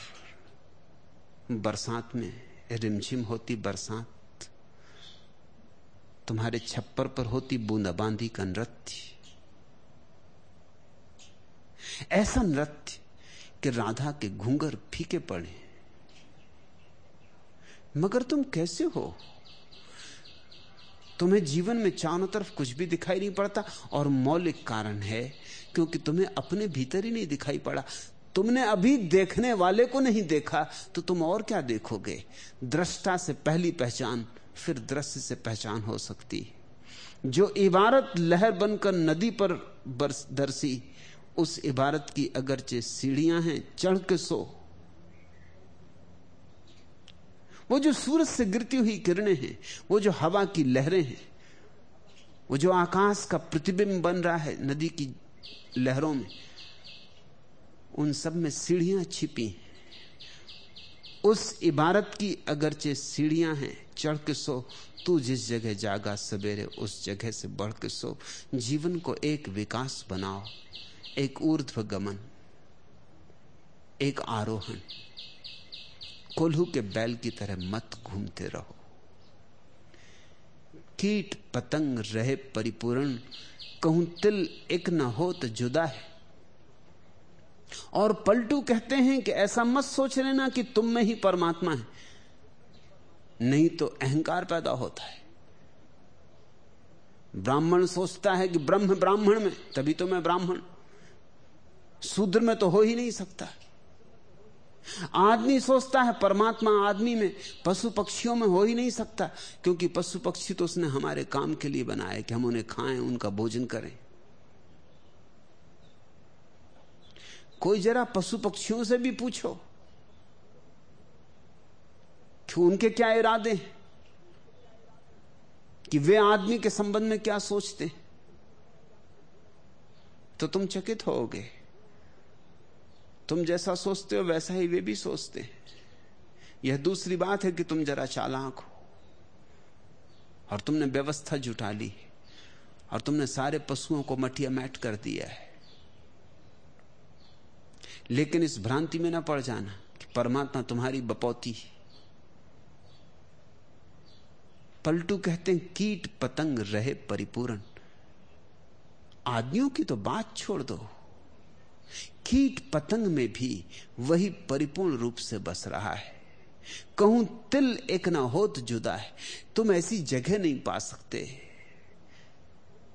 बरसात में रिमझिम होती बरसात, तुम्हारे छप्पर पर होती बूंदाबांदी का नृत्य। ऐसा नृत्य कि राधा के घूंगर फीके पड़े। मगर तुम कैसे हो? तुम्हें जीवन में चारों तरफ़ कुछ भी दिखाई नहीं पड़ता, और मौलिक कारण है, क्योंकि तुम्हें अपने भीतर ही नहीं दिखाई पड़ा। तुमने अभी देखने वाले को नहीं देखा तो तुम और क्या देखोगे? दृष्टा से पहली पहचान फिर दृश्य से पहचान हो सकती। जो इबारत लहर बनकर नदी पर बरस दरसी, उस इबारत की अगरचे सीढ़ियाँ हैं, चढ़ के सो। वो जो सूरज से गिरती हुई किरणें हैं, वो जो हवा की लहरें हैं, वो जो आकाश का प्रतिबिंब बन रहा है नदी की लहरों में उन सब में सीढ़ियाँ छिपी उस इबारत की अगरचे सीढ़ियाँ हैं, चढ़ के सो। तू जिस जगह जागा, सवेरे उस जगह से बढ़ के सो। जीवन को एक विकास बनाओ, एक ऊर्ध्व गमन एक आरोहण। कोल्हू के बैल की तरह मत घूमते रहो। कीट पतंग रहे परिपूर्ण, कहूँ तिल एक न हो तो जुदा है। और पलटू कहते हैं कि ऐसा मत सोच लेना कि तुम में ही परमात्मा है। नहीं तो अहंकार पैदा होता है। ब्राह्मण सोचता है कि ब्रह्म ब्राह्मण में, तभी तो मैं ब्राह्मण। शूद्र में तो हो ही नहीं सकता। आदमी सोचता है परमात्मा आदमी में, पशु पक्षियों में हो ही नहीं सकता, क्योंकि पशु पक्षी तो उसने हमारे काम के लिए बनाए कि हम उन्हें खाएँ, उनका भोजन करें। कोई जरा पशु पक्षियों से भी पूछो कि उनके क्या इरादे हैं? कि वे आदमी के संबंध में क्या सोचते तो तुम चकित होगे। तुम जैसा सोचते हो, वैसा ही वे भी सोचते हैं। यह दूसरी बात है कि तुम जरा चालाक हो और तुमने व्यवस्था जुटा ली और तुमने सारे पशुओं को मटिया मैट कर दिया है। लेकिन इस भ्रांति में ना पड़ जाना कि परमात्मा तुम्हारी बपौती है। पलटू कहते हैं, कीट पतंग रहे परिपूर्ण। आदमियों की तो बात छोड़ दो। कीट पतंग में भी वही परिपूर्ण रूप से बस रहा है। कहूँ, तिल एक ना हो तो जुदा है। तुम ऐसी जगह नहीं पा सकते।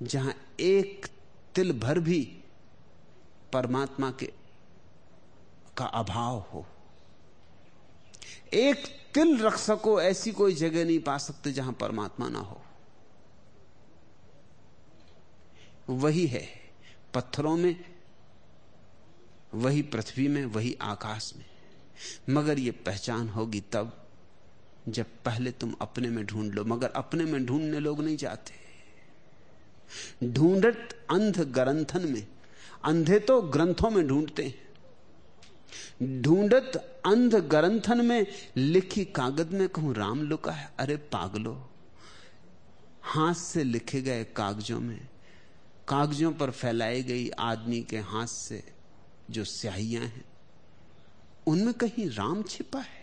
जहाँ एक तिल भर भी परमात्मा के का अभाव हो। एक तिल रख सको ऐसी कोई जगह नहीं पा सकते जहाँ परमात्मा ना हो? वही है, पत्थरों में, वही पृथ्वी में, वही आकाश में। मगर यह पहचान होगी तब, जब पहले तुम अपने में ढूंढ लो। मगर अपने में ढूँढने लोग नहीं जाते। ढूंढत अंध ग्रंथन में, अंधे तो ग्रंथों में ढूंढते हैं। ढूंढत अंध ग्रंथन में लिखी कागज़ में कहूँ, राम लुका है। अरे पागलो, हाथ से लिखे गए कागजों में, कागजों पर फैलाई गई आदमी के हाथ से जो स्याहियाँ हैं, उनमें कहीं राम छिपा है?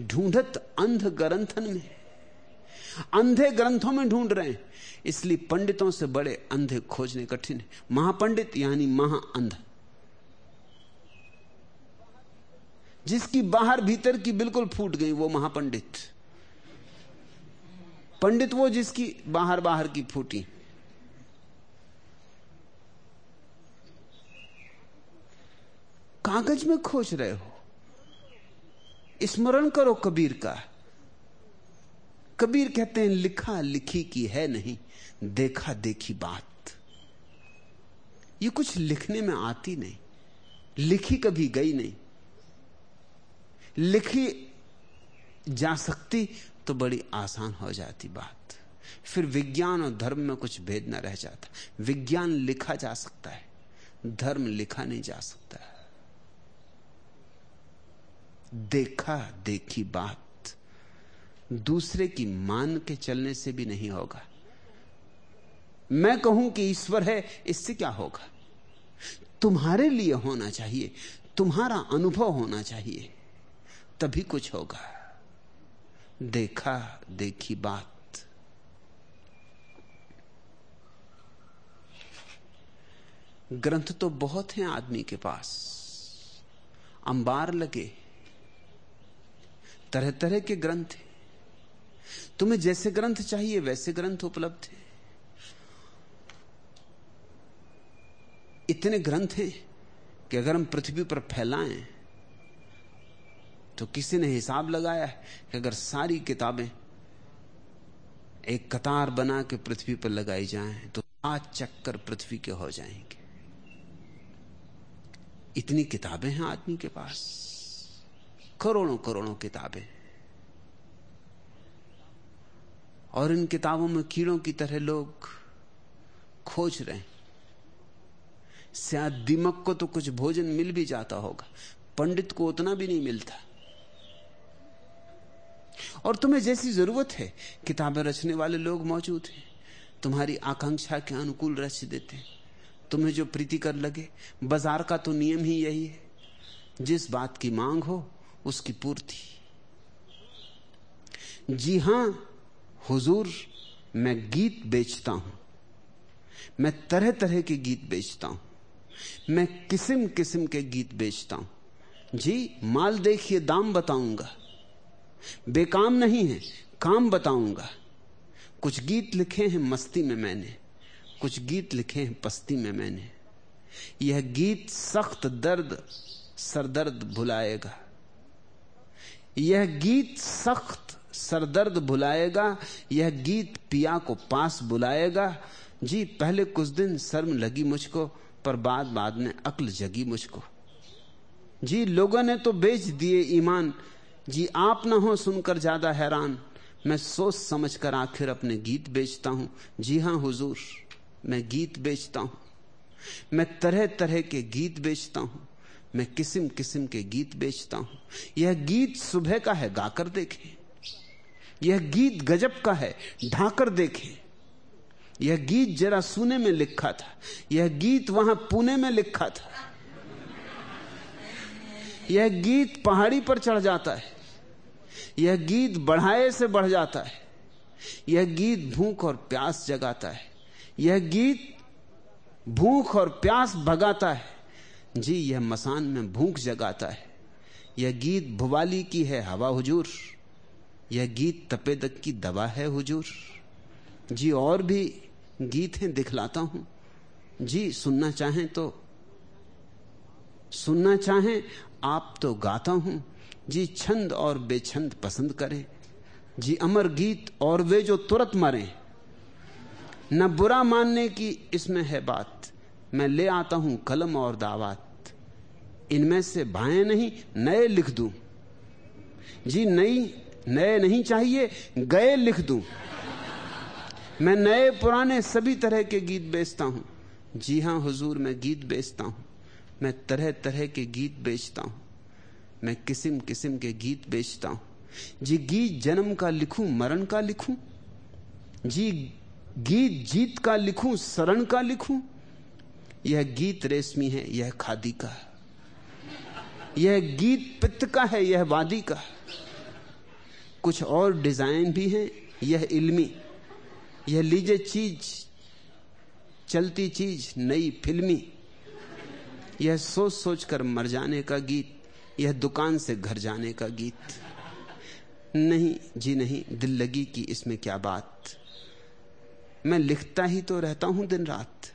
ढूंढत अंध ग्रंथन में अंधे ग्रंथों में ढूंढ रहे हैं। इसलिए पंडितों से बड़े अंधे खोजने कठिन है। महापंडित यानी महाअंध। जिसकी बाहर भीतर की बिल्कुल फूट गई, वो महापंडित। पंडित वो जिसकी बाहर बाहर की फूटी। कागज़ में खोज रहे हो। स्मरण करो कबीर का। कबीर कहते हैं, लिखा लिखी की है नहीं, देखा देखी बात। ये कुछ लिखने में आती नहीं, लिखी कभी गई नहीं। लिखी जा सकती तो बड़ी आसान हो जाती बात। फिर विज्ञान और धर्म में कुछ भेद न रह जाता। विज्ञान लिखा जा सकता है, धर्म लिखा नहीं जा सकता। देखा देखी बात। दूसरे की मान के चलने से भी नहीं होगा। मैं कहूँ कि ईश्वर है, इससे क्या होगा? तुम्हारे लिए होना चाहिए, तुम्हारा अनुभव होना चाहिए, तभी कुछ होगा। देखा, देखी बात। ग्रंथ तो बहुत हैं आदमी के पास। अंबार लगे। तरह तरह के ग्रंथ हैं। तुम्हें जैसे ग्रंथ चाहिए, वैसे ग्रंथ उपलब्ध हैं। इतने ग्रंथ हैं कि अगर हम पृथ्वी पर फैलाएँ तो किसी ने हिसाब लगाया है कि अगर सारी किताबें एक कतार बना के पृथ्वी पर लगाई जाएँ तो आज चक्कर पृथ्वी के हो जाएँगे। इतनी किताबें हैं आदमी के पास। करोड़ों करोड़ों किताबें। और इन किताबों में कीड़ों की तरह लोग खोज रहे हैं। शायद दिमक को तो कुछ भोजन मिल भी जाता होगा, पंडित को उतना भी नहीं मिलता। और तुम्हें जैसी ज़रूरत है, किताबें रचने वाले लोग मौजूद हैं, तुम्हारी आकांक्षा के अनुकूल रच देते हैं। तुम्हें जो प्रीति कर लगे, बाज़ार का तो नियम ही यही है। जिस बात की मांग हो, उसकी पूर्ति। जी हाँ हुजूर, मैं गीत बेचता हूँ। मैं तरह तरह के गीत बेचता हूँ। मैं किस्म किस्म के गीत बेचता हूँ। जी, माल देखिए, दाम बताऊँगा। बेकाम नहीं है, काम बताऊँगा। कुछ गीत लिखे हैं मस्ती में मैंने, कुछ गीत लिखे हैं पस्ती में मैंने। यह गीत सख्त दर्द, सरदर्द भुलाएगा। यह गीत सख्त सरदर्द भुलाएगा, यह गीत पिया को पास बुलाएगा। जी, पहले कुछ दिन शर्म लगी मुझको, पर बाद बाद में अक्ल जगी मुझको। जी, लोगों ने तो बेच दिए ईमान। जी, आप ना हो सुनकर ज़्यादा हैरान। मैं सोच समझकर आखिर अपने गीत बेचता हूँ। जी हाँ, हुजूर, मैं गीत बेचता हूँ। मैं तरह तरह के गीत बेचता हूँ। मैं किस्म किस्म के गीत बेचता हूँ। यह गीत सुबह का है, गाकर देखें। यह गीत गजब का है, ढाकर देखें। यह गीत जरा सुने में लिखा था, यह गीत वहाँ पुणे में लिखा था। यह गीत पहाड़ी पर चढ़ जाता है, यह गीत बढ़ाए से बढ़ जाता है, यह गीत भूख और प्यास जगाता है, यह गीत भूख और प्यास भगाता है। जी, यह मसान में भूख जगाता है, यह गीत भुवाली की है, हवा हुजूर। यह गीत तपेदक की दवा है, हुजूर। जी, और भी गीत हैं, दिखलाता हूँ। जी, सुनना चाहें तो। सुनना चाहें, आप तो गाता हूँ। जी, छंद और बेछंद पसंद करें। जी, अमर गीत और वे जो तुरंत मरें। न बुरा मानने की इसमें है बात। मैं ले आता हूँ कलम और दावात। इनमें से भाए नहीं, नए लिख दूँ। जी, नई नए नहीं चाहिए, गए लिख दूँ। मैं नए पुराने सभी तरह के गीत बेचता हूँ। जी हाँ, हुजूर, मैं गीत बेचता हूँ। मैं तरह तरह के गीत बेचता हूँ। मैं किस्म किस्म के गीत बेचता हूँ। जी गीत जन्म का लिखूं, मरण का लिखूं? जी गीत जीत का लिखूं, शरण का लिखूं? यह गीत रेशमी है, यह खादी का। यह गीत पित्त का है, यह वादी का। कुछ और डिज़ाइन भी है। यह इल्मी, यह लीजे चीज़, चलती चीज़, नई फिल्मी। यह सोच सोच कर मर जाने का गीत, यह दुकान से घर जाने का गीत। नहीं जी नहीं, दिल लगी कि इसमें क्या बात। मैं लिखता ही तो रहता हूँ दिन रात।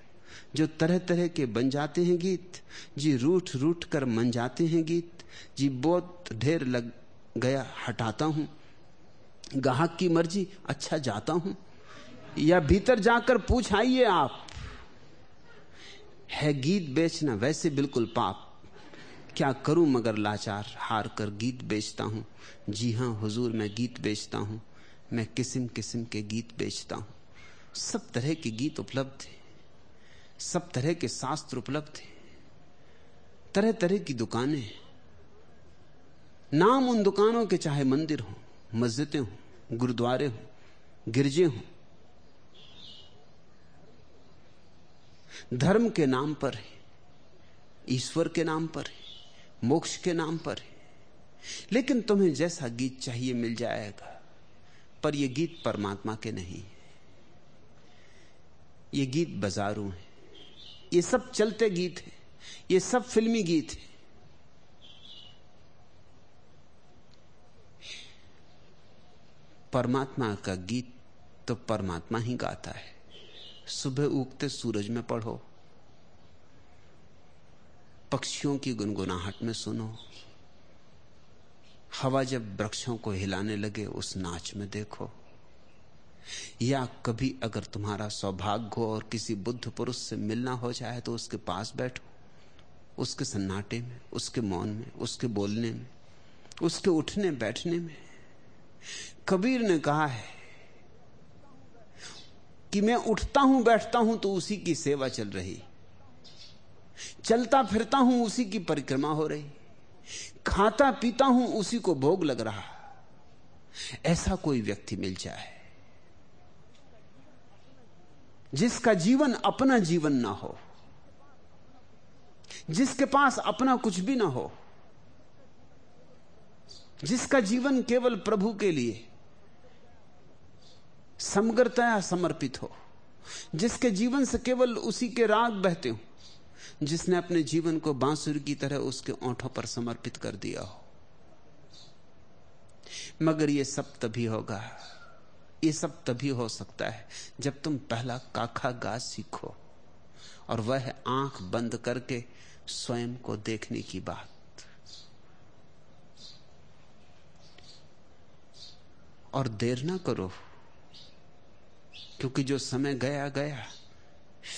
जो तरह तरह के बन जाते हैं गीत, जी रूठ रूठ कर मन जाते हैं गीत, जी बहुत ढेर लग गया, हटाता हूँ। गाहक की मर्ज़ी अच्छा जाता हूँ। या भीतर जाकर पूछ, आइए आप। है गीत बेचना, वैसे बिल्कुल पाप। क्या करूँ मगर लाचार, हार कर गीत बेचता हूँ। जी हाँ, हुजूर, मैं गीत बेचता हूँ। मैं किस्म किस्म के गीत बेचता हूँ। सब तरह के गीत उपलब्ध है। सब तरह के शास्त्र उपलब्ध है। तरह तरह की दुकानें। नाम उन दुकानों के चाहे मंदिर हो। मस्जिदें हो, गुरुद्वारे हो, गिरजे हो। धर्म के नाम पर है, ईश्वर के नाम पर है, मोक्ष के नाम पर है। लेकिन तुम्हें जैसा गीत चाहिए मिल जाएगा, पर यह गीत परमात्मा के नहीं है। ये गीत बाजारू है। ये सब चलते गीत हैं। ये सब फिल्मी गीत हैं। परमात्मा का गीत तो परमात्मा ही गाता है। सुबह उगते सूरज में पढ़ो। पक्षियों की गुनगुनाहट में सुनो। हवा जब वृक्षों को हिलाने लगे, उस नाच में देखो। या कभी अगर तुम्हारा सौभाग्य हो और किसी बुद्ध पुरुष से मिलना हो जाए तो उसके पास बैठो। उसके सन्नाटे में, उसके मौन में, उसके बोलने में, उसके उठने बैठने में। कबीर ने कहा है कि मैं उठता हूँ, बैठता हूँ तो उसी की सेवा चल रही। चलता फिरता हूँ, उसी की परिक्रमा हो रही। खाता पीता हूँ, उसी को भोग लग रहा। ऐसा कोई व्यक्ति मिल जाए जिसका जीवन अपना जीवन ना हो, जिसके पास अपना कुछ भी ना हो। जिसका जीवन केवल प्रभु के लिए समग्रतया समर्पित हो, जिसके जीवन से केवल उसी के राग बहते हो, जिसने अपने जीवन को बांसुर की तरह उसके ओंठों पर समर्पित कर दिया हो। मगर यह सब तभी होगा, ये सब तभी हो सकता है जब तुम पहला काखा गा सीखो और वह आँख बंद करके स्वयं को देखने की बात और देर ना करो, क्योंकि जो समय गया गया,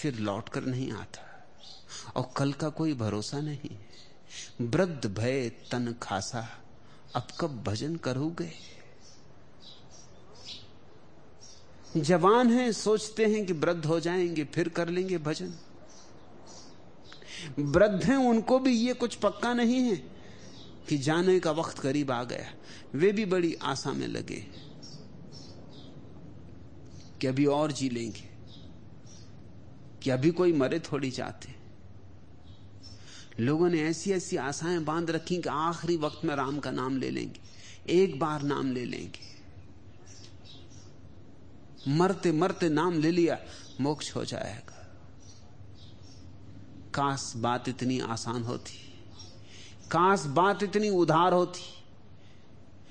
फिर लौट कर नहीं आता। और कल का कोई भरोसा नहीं। वृद्ध भय तन खासा, अब कब भजन करोगे? जवान हैं, सोचते हैं कि वृद्ध हो जाएँगे, फिर कर लेंगे भजन। वृद्ध हैं, उनको भी ये कुछ पक्का नहीं है कि जाने का वक्त करीब आ गया। वे भी बड़ी आशा में लगे। कि अभी और जी लेंगे। कि अभी कोई मरे थोड़ी जाते। लोगों ने ऐसी ऐसी आशाएँ बाँध रखी कि आखिरी वक्त में राम का नाम ले लेंगे। एक बार नाम ले लेंगे। मरते मरते नाम ले लिया, मोक्ष हो जाएगा। काश बात इतनी आसान होती। काश बात इतनी उधार होती।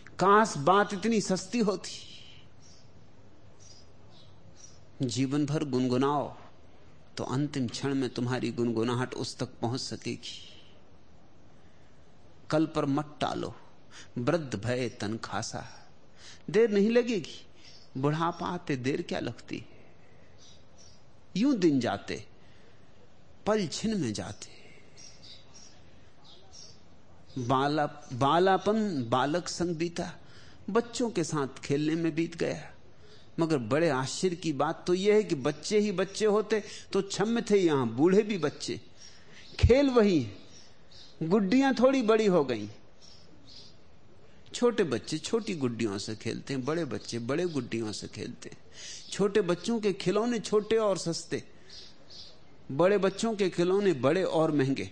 काश बात इतनी सस्ती होती। जीवन भर गुनगुनाओ तो अंतिम क्षण में तुम्हारी गुनगुनाहट उस तक पहुँच सकेगी। कल पर मत टालो, वृद्ध भय तन खासा। देर नहीं लगेगी, बुढ़ापा आते देर क्या लगती? यूँ दिन जाते, पल छिन में जाते। बाला, बालापन बालक संग बीता, बच्चों के साथ खेलने में बीत गया। मगर बड़े आश्चर्य की बात तो यह है कि बच्चे ही बच्चे होते तो छम थे यहाँ, बूढ़े भी बच्चे। खेल वही गुड्डियाँ थोड़ी बड़ी हो गई। छोटे बच्चे छोटी गुड्डियों से खेलते हैं, बड़े बच्चे बड़े गुड्डियों से खेलते हैं। छोटे बच्चों के खिलौने छोटे और सस्ते। बड़े बच्चों के खिलौने बड़े और महँगे।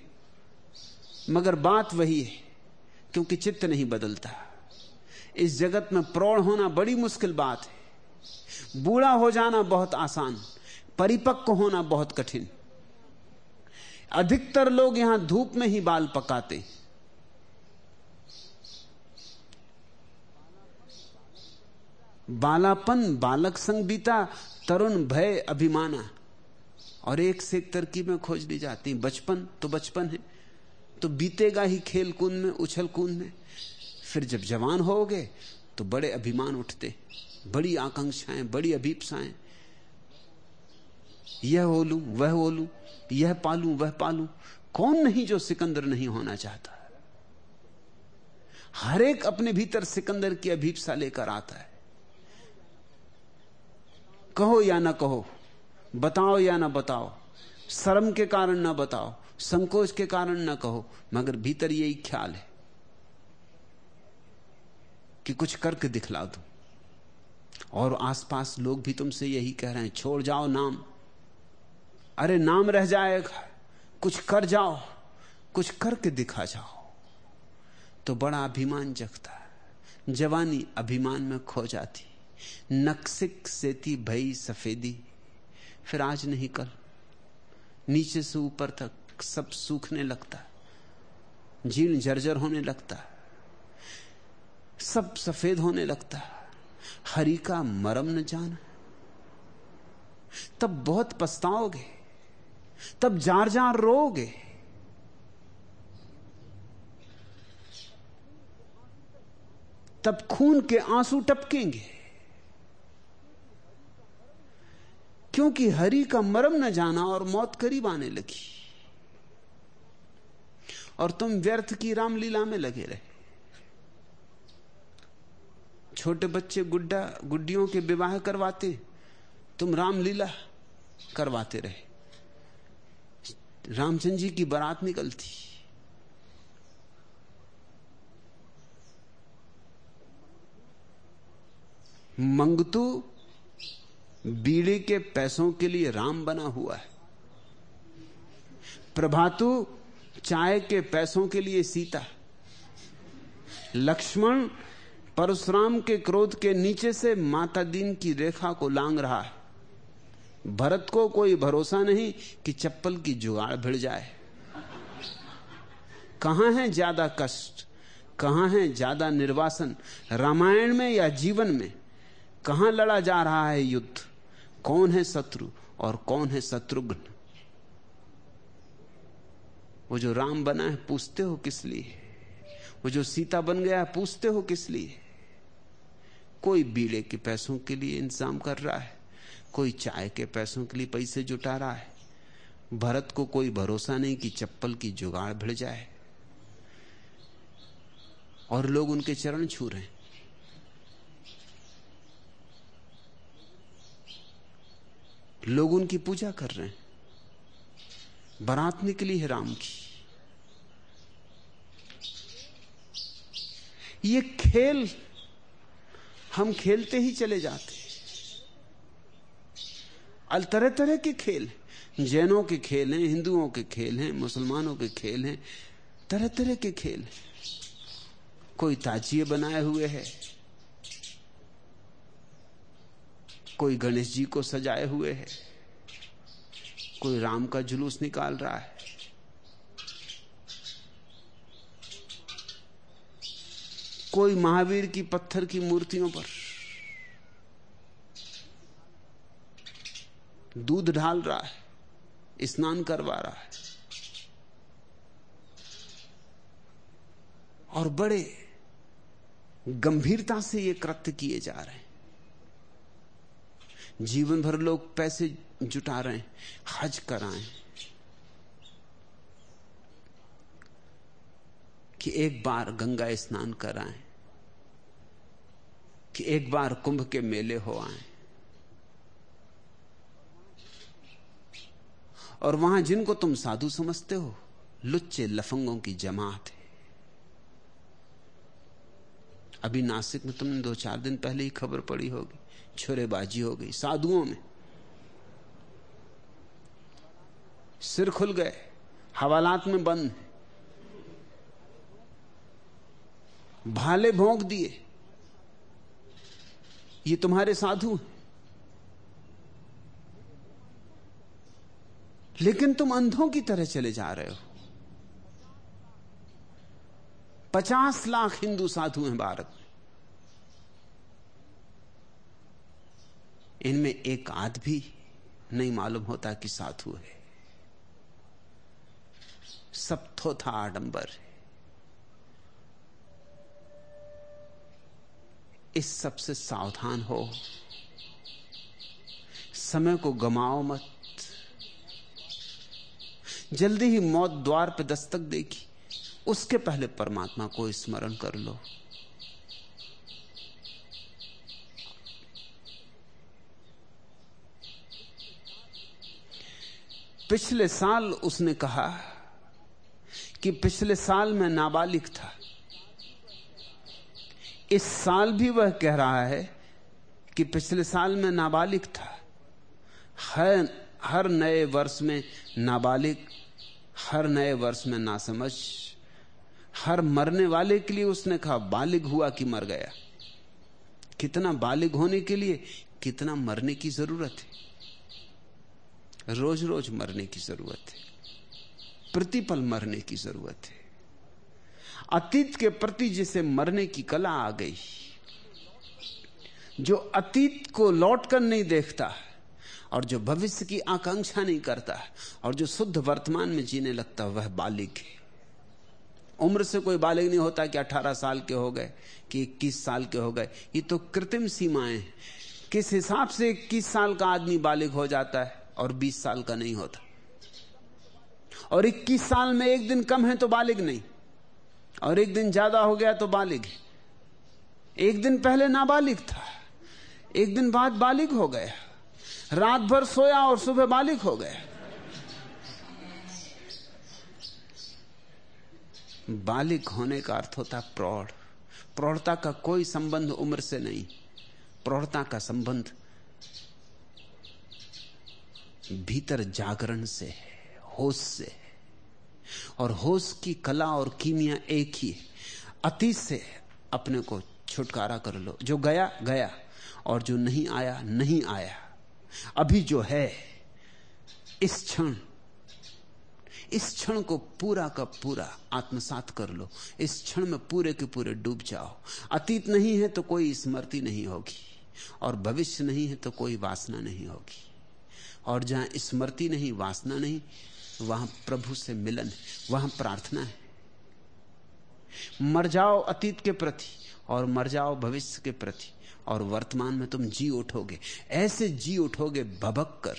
मगर बात वही है, क्योंकि चित्त नहीं बदलता। इस जगत में प्रौढ़ होना बड़ी मुश्किल बात है। बूढ़ा हो जाना बहुत आसान, परिपक्व होना बहुत कठिन। अधिकतर लोग यहाँ धूप में ही बाल पकाते। बालापन, बालक संग बीता, तरुण भय, अभिमाना। और एक से एक तरकीब में खोज ली जाती, बचपन तो बचपन है तो बीतेगा ही खेल कूद में उछल कूद में। फिर जब जवान हो गए तो बड़े अभिमान उठते। बड़ी आकांक्षाएँ, बड़ी अभीपसाएँ। यह हो लू, वह हो लू, यह पालू, वह पालू। कौन नहीं जो सिकंदर नहीं होना चाहता? हर एक अपने भीतर सिकंदर की अभीपसा लेकर आता है। कहो या ना कहो, बताओ या ना बताओ, शर्म के कारण ना बताओ, संकोच के कारण ना कहो, मगर भीतर यही ख्याल है कि कुछ करके दिखला दो। और आसपास लोग भी तुमसे यही कह रहे हैं, छोड़ जाओ नाम। अरे नाम रह जाएगा। कुछ कर जाओ। कुछ करके दिखा जाओ। तो बड़ा अभिमान जगता है। जवानी अभिमान में खो जाती। नक्सिक सेती भई सफेदी। फिर आज नहीं, कल। नीचे से ऊपर तक सब सूखने लगता जीर्ण जर्जर होने लगता सब सफ़ेद होने लगता हरि का मरम न जाना। तब बहुत पछताओगे, तब जार जार रोगे। तब खून के आँसू टपकेंगे। क्योंकि हरि का मरम न जाना और मौत करीब आने लगी। और तुम व्यर्थ की रामलीला में लगे रहे। छोटे बच्चे गुड्डा, गुड्डियों के विवाह करवाते, तुम रामलीला करवाते रहे। रामचंद्र जी की बारात निकलती। मंगतू बीड़ी के पैसों के लिए राम बना हुआ है। प्रभातु चाय के पैसों के लिए सीता। लक्ष्मण परशुराम के क्रोध के नीचे से माता दीन की रेखा को लांग रहा है। भरत को कोई भरोसा नहीं कि चप्पल की जुगाड़ भिड़ जाए। कहाँ है ज़्यादा कष्ट? कहाँ है ज़्यादा निर्वासन? रामायण में या जीवन में? कहाँ लड़ा जा रहा है युद्ध? कौन है शत्रु और कौन है शत्रुघ्न? वो जो राम बना है, पूछते हो किस लिए? वो जो सीता बन गया है, पूछते हो किस लिए? कोई बीड़े के पैसों के लिए इंतज़ाम कर रहा है, कोई चाय के पैसों के लिए पैसे जुटा रहा है, भरत को कोई भरोसा नहीं कि चप्पल की जुगाड़ भिड़ जाए। और लोग उनके चरण छू रहे हैं। लोग उनकी पूजा कर रहे हैं। बारात निकली है राम की। ये खेल हम खेलते ही चले जाते अल तरह तरह के खेल जैनों के खेल हैं, हिंदुओं के खेल हैं, मुसलमानों के खेल हैं। तरह तरह के खेल कोई ताजिए बनाए हुए है। कोई गणेश जी को सजाए हुए है। कोई राम का जुलूस निकाल रहा है। कोई महावीर की पत्थर की मूर्तियों पर। दूध ढाल रहा है, स्नान करवा रहा है। और बड़े गंभीरता से ये कृत्य किए जा रहे हैं। जीवन भर लोग पैसे जुटा रहे हैं, हज कराएँ कि एक बार गंगा स्नान कराएँ कि एक बार कुंभ के मेले हो आए। और वहाँ जिनको तुम साधु समझते हो, लुच्चे लफंगों की जमात है। अभी नासिक में तुमने दो चार दिन पहले ही खबर पड़ी होगी, छोरेबाजी हो गई साधुओं में। सिर खुल गए, हवालात में बंद। भाले भोंक दिए। ये तुम्हारे साधु हैं। लेकिन तुम अंधों की तरह चले जा रहे हो। पचास लाख हिंदू साधु हैं भारत में। इनमें एक आध भी नहीं मालूम होता कि साधु है। सब थोथा आडंबर है। इस सबसे सावधान हो। समय को गमाओ मत। जल्दी ही मौत द्वार पर दस्तक देगी। उसके पहले परमात्मा को स्मरण कर लो। पिछले साल उसने कहा कि पिछले साल मैं नाबालिग था। इस साल भी वह कह रहा है कि पिछले साल में नाबालिग था। हर हर नए वर्ष में नाबालिग, हर नए वर्ष में नासमझ, हर मरने वाले के लिए उसने कहा, बालिग हुआ कि मर गया। कितना बालिग होने के लिए कितना मरने की ज़रूरत है। रोज रोज मरने की ज़रूरत है। प्रतिपल मरने की ज़रूरत है। अतीत के प्रति जिसे मरने की कला आ गई। जो अतीत को लौट कर नहीं देखता और जो भविष्य की आकांक्षा नहीं करता और जो शुद्ध वर्तमान में जीने लगता वह बालिक है। उम्र से कोई बालिक नहीं होता कि 18 साल के हो गए, कि 21 साल के हो गए। ये तो कृत्रिम सीमाएँ किस हिसाब से 21 साल का आदमी बालिक हो जाता है, और 20 साल का नहीं होता। और 21 साल में एक दिन कम है तो बालिग नहीं। और एक दिन ज़्यादा हो गया तो बालिग एक दिन पहले नाबालिग था। एक दिन बाद बालिग हो गया। रात भर सोया और सुबह बालिग हो गया। बालिग होने का अर्थ होता प्रौढ़। प्रौढ़ता का कोई संबंध उम्र से नहीं। प्रौढ़ता का संबंध भीतर जागरण से है, होश से है। और होश की कला और कीमिया एक ही है। अतीत से अपने को छुटकारा कर लो। जो गया गया। और जो नहीं आया नहीं आया। अभी जो है, इस क्षण इस क्षण को पूरा का पूरा आत्मसात कर लो। इस क्षण में पूरे के पूरे डूब जाओ। अतीत नहीं है तो कोई स्मृति नहीं होगी। और भविष्य नहीं है तो कोई वासना नहीं होगी। और जहाँ स्मृति नहीं, वासना नहीं वहाँ प्रभु से मिलन है, वहाँ प्रार्थना है। मर जाओ अतीत के प्रति और मर जाओ भविष्य के प्रति और वर्तमान में तुम जी उठोगे। ऐसे जी उठोगे भबक कर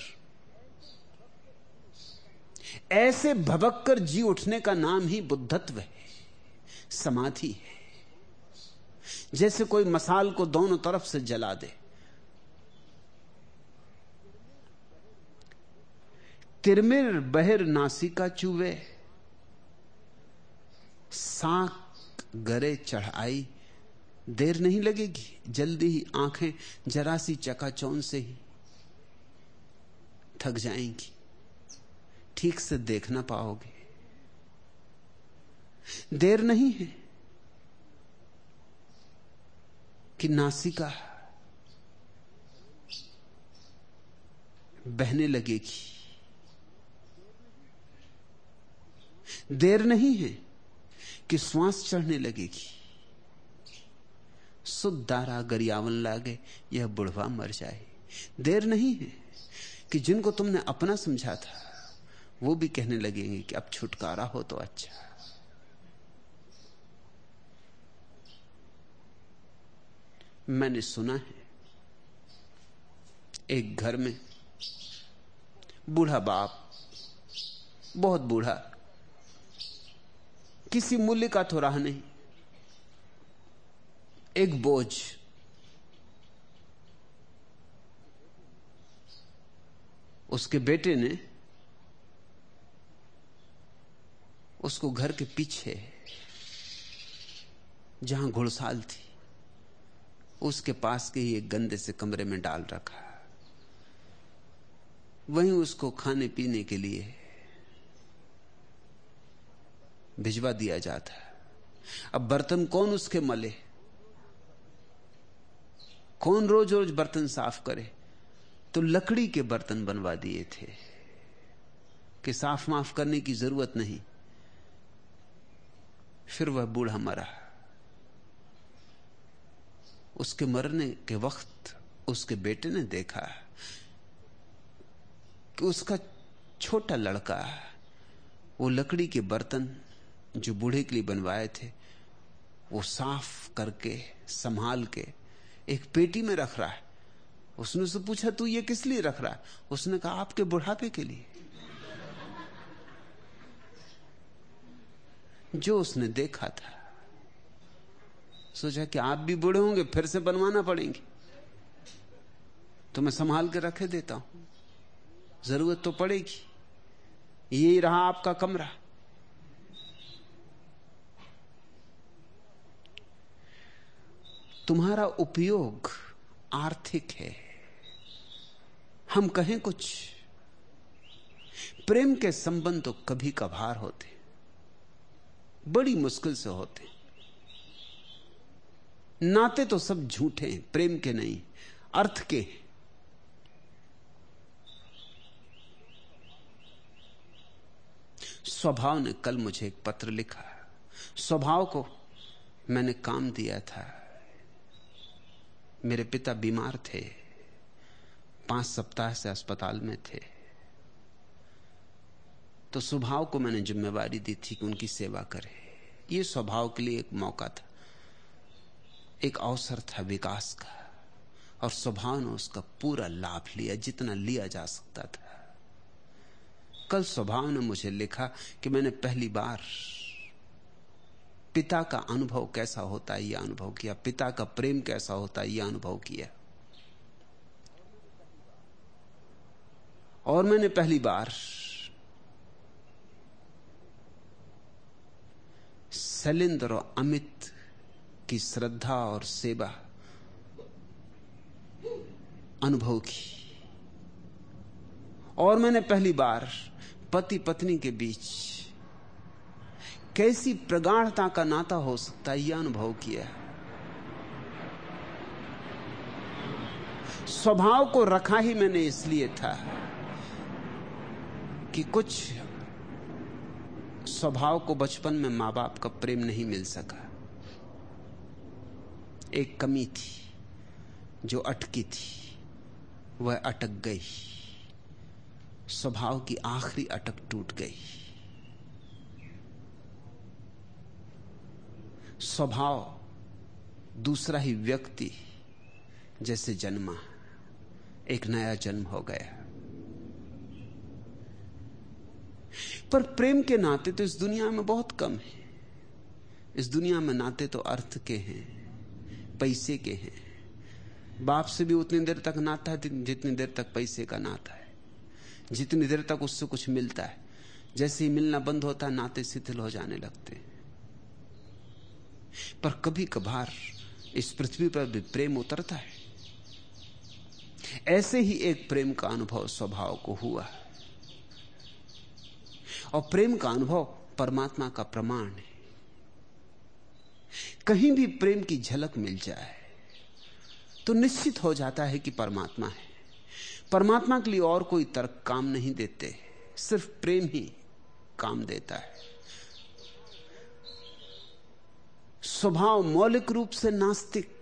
ऐसे भबक कर जी उठने का नाम ही बुद्धत्व है, समाधि है। जैसे कोई मसाल को दोनों तरफ़ से जला दे तिरमिर बहिर नासिका चूवे। साक गरे चढ़ाई, देर नहीं लगेगी, जल्दी ही आँखें जरा सी चकाचौन से ही थक जाएँगी। ठीक से देख ना पाओगे। देर नहीं है कि नासिका बहने लगेगी। देर नहीं है कि श्वास चढ़ने लगेगी। सुदारा गरियावन लागे, यह बुढ़वा मर जाए। देर नहीं है कि जिनको तुमने अपना समझा था, वो भी कहने लगेंगे कि अब छुटकारा हो तो अच्छा। मैंने सुना है, एक घर में बूढ़ा बाप, बहुत बूढ़ा किसी मूल्य का तो रहा नहीं। एक बोझ। उसके बेटे ने उसको घर के पीछे, जहाँ घुड़साल थी, उसके पास के ही एक गंदे से कमरे में डाल रखा। वहीं उसको खाने पीने के लिए भिजवा दिया जाता है। अब बर्तन कौन उसके मले? कौन रोज रोज बर्तन साफ़ करे? तो लकड़ी के बर्तन बनवा दिए थे कि साफ़ माफ़ करने की ज़रूरत नहीं। फिर वह बूढ़ा मरा। उसके मरने के वक्त उसके बेटे ने देखा कि उसका छोटा लड़का, वो लकड़ी के बर्तन जो बूढ़े के लिए बनवाए थे, वो साफ़ करके, संभाल के, एक पेटी में रख रहा है। उसने उससे पूछा, तू ये किस लिए रख रहा है? उसने कहा, आपके बुढ़ापे के लिए। जो उसने देखा था, सोचा कि आप भी बूढ़े होंगे, फिर से बनवाना पड़ेंगे। तो मैं संभाल के रखे देता हूँ। ज़रूरत तो पड़ेगी। यही रहा आपका कमरा। तुम्हारा उपयोग आर्थिक है। हम कहें कुछ। प्रेम के संबंध तो कभी कभार होते। बड़ी मुश्किल से होते। नाते तो सब झूठे हैं, प्रेम के नहीं, अर्थ के स्वभाव ने कल मुझे एक पत्र लिखा। स्वभाव को मैंने काम दिया था। मेरे पिता बीमार थे। पाँच सप्ताह से अस्पताल में थे। तो स्वभाव को मैंने जिम्मेवारी दी थी कि उनकी सेवा करे। ये स्वभाव के लिए एक मौका था। एक अवसर था विकास का। और स्वभाव ने उसका पूरा लाभ लिया, जितना लिया जा सकता था। कल स्वभाव ने मुझे लिखा कि मैंने पहली बार पिता का अनुभव कैसा होता है, यह अनुभव किया। पिता का प्रेम कैसा होता है, यह अनुभव किया। और मैंने पहली बार शैलेंद्र और अमित की श्रद्धा और सेवा अनुभव की। और मैंने पहली बार पति पत्नी के बीच कैसी प्रगाढ़ता का नाता हो सकता है? यह अनुभव किया स्वभाव को रखा ही मैंने इसलिए था कि कुछ स्वभाव को बचपन में माँ बाप का प्रेम नहीं मिल सका। एक कमी थी जो अटकी थी, वह अटक गई। स्वभाव की आखिरी अटक टूट गई। स्वभाव दूसरा ही व्यक्ति जैसे जन्मा एक नया जन्म हो गया पर प्रेम के नाते तो इस दुनिया में बहुत कम है। इस दुनिया में नाते तो अर्थ के हैं, पैसे के हैं। बाप से भी उतनी देर तक नाता है, जितनी देर तक पैसे का नाता है। जितनी देर तक उससे कुछ मिलता है। जैसे ही मिलना बंद होता है, नाते शिथिल हो जाने लगते पर कभी कभार इस पृथ्वी पर भी प्रेम उतरता है। ऐसे ही एक प्रेम का अनुभव स्वभाव को हुआ। और प्रेम का अनुभव परमात्मा का प्रमाण है। कहीं भी प्रेम की झलक मिल जाए तो निश्चित हो जाता है कि परमात्मा है। परमात्मा के लिए और कोई तर्क काम नहीं देते, सिर्फ़ प्रेम ही काम देता है। स्वभाव मौलिक रूप से नास्तिक।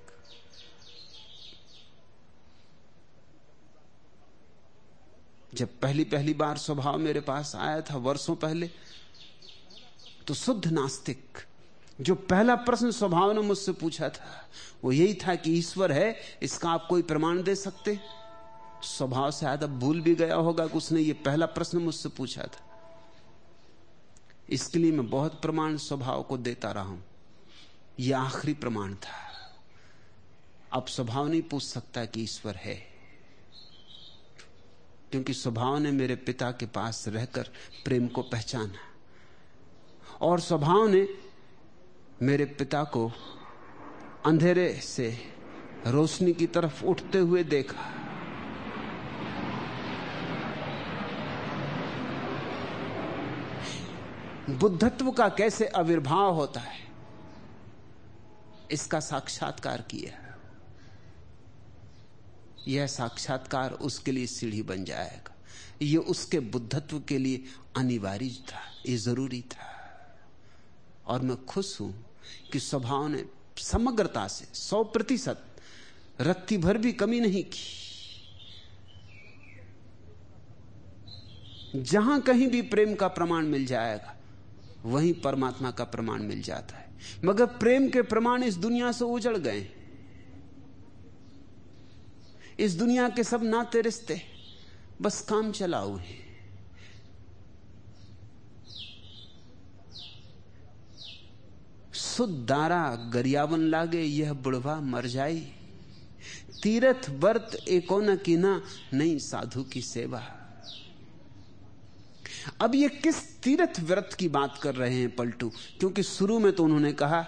जब पहली पहली बार स्वभाव मेरे पास आया था वर्षों पहले तो शुद्ध नास्तिक, जो पहला प्रश्न स्वभाव ने मुझसे पूछा था, वो यही था कि ईश्वर है, इसका आप कोई प्रमाण दे सकते? स्वभाव से आधा भूल भी गया होगा कि उसने ये पहला प्रश्न मुझसे पूछा था। इसके लिए मैं बहुत प्रमाण स्वभाव को देता रहा हूँ। यह आखिरी प्रमाण था। अब स्वभाव नहीं पूछ सकता कि ईश्वर है। क्योंकि स्वभाव ने मेरे पिता के पास रहकर प्रेम को पहचाना। और स्वभाव ने मेरे पिता को अंधेरे से रोशनी की तरफ़ उठते हुए देखा। बुद्धत्व का कैसे आविर्भाव होता है? इसका साक्षात्कार किया यह साक्षात्कार उसके लिए सीढ़ी बन जाएगा। यह उसके बुद्धत्व के लिए अनिवार्य था यह ज़रूरी था। और मैं खुश हूँ कि स्वभाव ने समग्रता से, सौ प्रतिशत रत्ती भर भी कमी नहीं की। जहाँ कहीं भी प्रेम का प्रमाण मिल जाएगा, वहीं परमात्मा का प्रमाण मिल जाता है। मगर प्रेम के प्रमाण इस दुनिया से उजड़ गए। इस दुनिया के सब नाते रिश्ते बस काम चलाऊ हैं। सुदारा गरियावन लागे, यह बुढ़वा मर जाई तीरथ वर्त एकोना की ना नहीं साधु की सेवा। अब ये किस तीर्थ व्रत की बात कर रहे हैं पलटू? क्योंकि शुरू में तो उन्होंने कहा,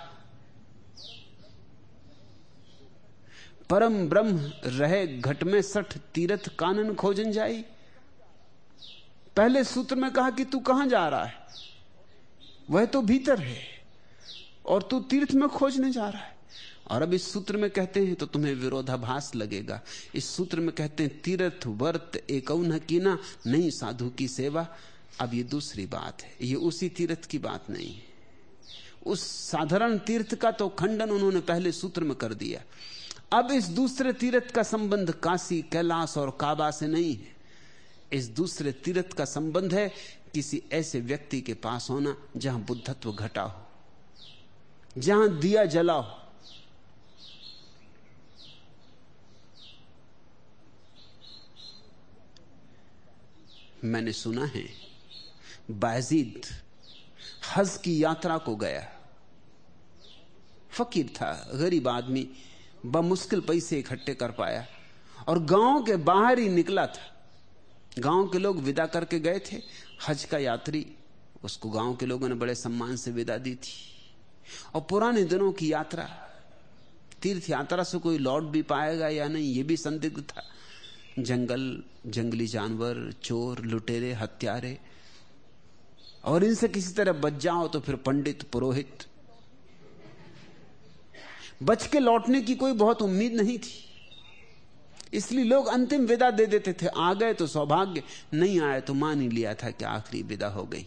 परम ब्रह्म रहे घट में सठ तीर्थ कानन खोजन जाई। पहले सूत्र में कहा कि तू कहाँ जा रहा है? वह तो भीतर है और तू तीर्थ में खोजने जा रहा है। और अब इस सूत्र में कहते हैं तो तुम्हें विरोधाभास लगेगा। इस सूत्र में कहते हैं, तीर्थ, वर्त एक न नहीं साधु की सेवा। अब ये दूसरी बात है। ये उसी तीर्थ की बात नहीं है। उस साधारण तीर्थ का तो खंडन उन्होंने पहले सूत्र में कर दिया। अब इस दूसरे तीर्थ का संबंध काशी, कैलाश और काबा से नहीं है। इस दूसरे तीर्थ का संबंध है किसी ऐसे व्यक्ति के पास होना जहाँ बुद्धत्व घटा हो, जहाँ दिया जला हो। मैंने सुना है बाजीद हज की यात्रा को गया। फकीर था, गरीब आदमी, बमुश्किल पैसे इकट्ठे कर पाया और गाँव के बाहर ही निकला था। गाँव के लोग विदा करके गए थे। हज का यात्री, उसको गाँव के लोगों ने बड़े सम्मान से विदा दी थी। और पुराने दिनों की यात्रा तीर्थ यात्रा से कोई लौट भी पाएगा या नहीं, ये भी संदिग्ध था। जंगल, जंगली जानवर, चोर, लुटेरे, हत्यारे और इनसे किसी तरह बच जाओ तो फिर पंडित, पुरोहित। बच के लौटने की कोई बहुत उम्मीद नहीं थी। इसलिए लोग अंतिम विदा दे देते थे। आ गए तो सौभाग्य, नहीं आए तो मान ही लिया था कि आखिरी विदा हो गई।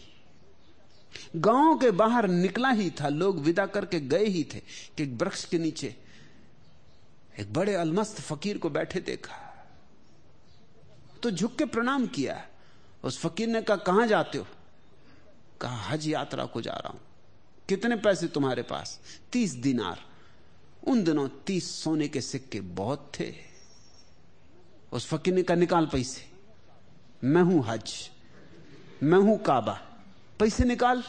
गाँव के बाहर निकला ही था। लोग विदा करके गए ही थे कि वृक्ष के नीचे एक बड़े अलमस्त फकीर को बैठे देखा। तो झुक के प्रणाम किया। उस फकीर ने कहा, कहाँ जाते हो? कहा हज यात्रा को जा रहा हूँ? कितने पैसे तुम्हारे पास? तीस दिनार। उन दिनों तीस सोने के सिक्के बहुत थे। उस फकीर ने कहा, निकाल पैसे। मैं हूँ हज। मैं हूँ काबा। पैसे निकाल।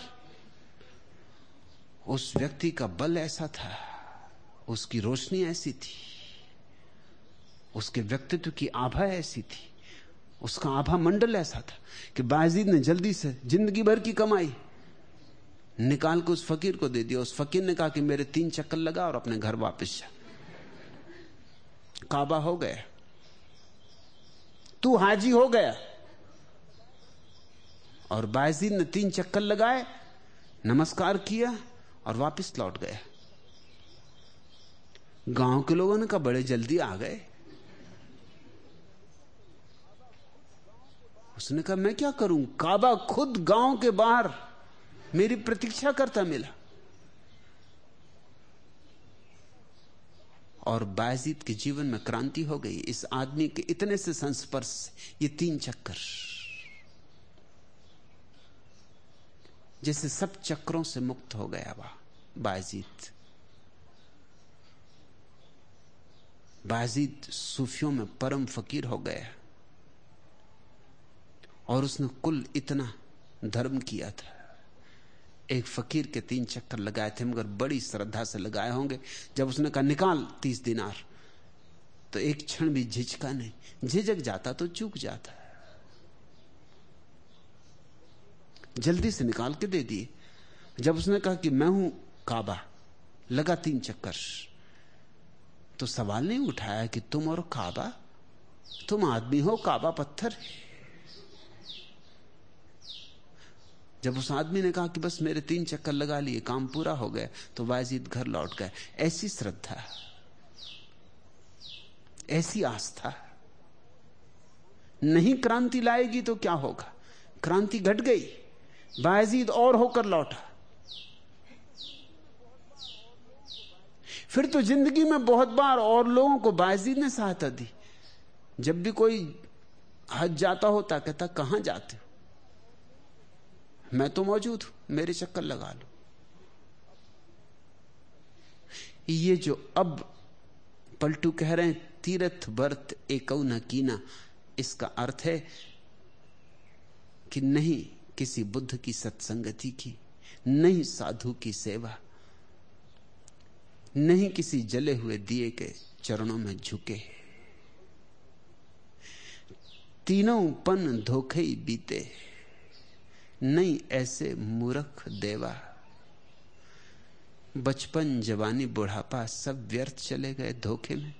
उस व्यक्ति का बल ऐसा था। उसकी रोशनी ऐसी थी। उसके व्यक्तित्व की आभा ऐसी थी। उसका आभा मंडल ऐसा था कि बाजीद ने जल्दी से ज़िंदगी भर की कमाई निकाल के उस फकीर को दे दिया। उस फकीर ने कहा कि मेरे तीन चक्कर लगा और अपने घर वापस जा। काबा हो गया। तू हाजी हो गया। और बाजीद ने तीन चक्कर लगाए, नमस्कार किया और वापस लौट गया। गाँव के लोगों ने कहा, बड़े जल्दी आ गए। उसने कहा, मैं क्या करूँ? काबा खुद गाँव के बाहर मेरी प्रतीक्षा करता मिला। और बायजीत के जीवन में क्रांति हो गई। इस आदमी के इतने से संस्पर्श, ये तीन चक्कर। जैसे सब चक्रों से मुक्त हो गया वह बायजीत बाजीत सूफियों में परम फकीर हो गया। और उसने कुल इतना धर्म किया था। एक फकीर के तीन चक्कर लगाए थे, मगर बड़ी श्रद्धा से लगाए होंगे। जब उसने कहा, निकाल तीस दिनार तो एक क्षण भी झिझका नहीं। झिझक जाता तो चूक जाता। जल्दी से निकाल के दे दिए। जब उसने कहा कि मैं हूँ काबा, लगा तीन चक्कर। तो सवाल नहीं उठाया कि तुम और काबा? तुम आदमी हो, काबा पत्थर है। जब उस आदमी ने कहा कि बस मेरे तीन चक्कर लगा लिए, काम पूरा हो गया तो वाजिद घर लौट गए। ऐसी श्रद्धा, ऐसी आस्था। नहीं क्रांति लाएगी तो क्या होगा? क्रांति घट गई बाजीद और होकर लौटा। फिर तो ज़िंदगी में बहुत बार और लोगों को बाजीद ने सहायता दी। जब भी कोई हज जाता होता, कहता, कहाँ जाते हो? मैं तो मौजूद हूँ, मेरे चक्कर लगा लो। ये जो अब पलटू कह रहे हैं, तीर्थ बर्थ एक न कीना, इसका अर्थ है कि नहीं किसी बुद्ध की सत्संगति की, नहीं साधु की सेवा, नहीं किसी जले हुए दिए के चरणों में झुके तीनों पन धोखे बीते हैं। नहीं, ऐसे मूर्ख देवा। बचपन, जवानी, बुढ़ापा सब व्यर्थ चले गए धोखे में।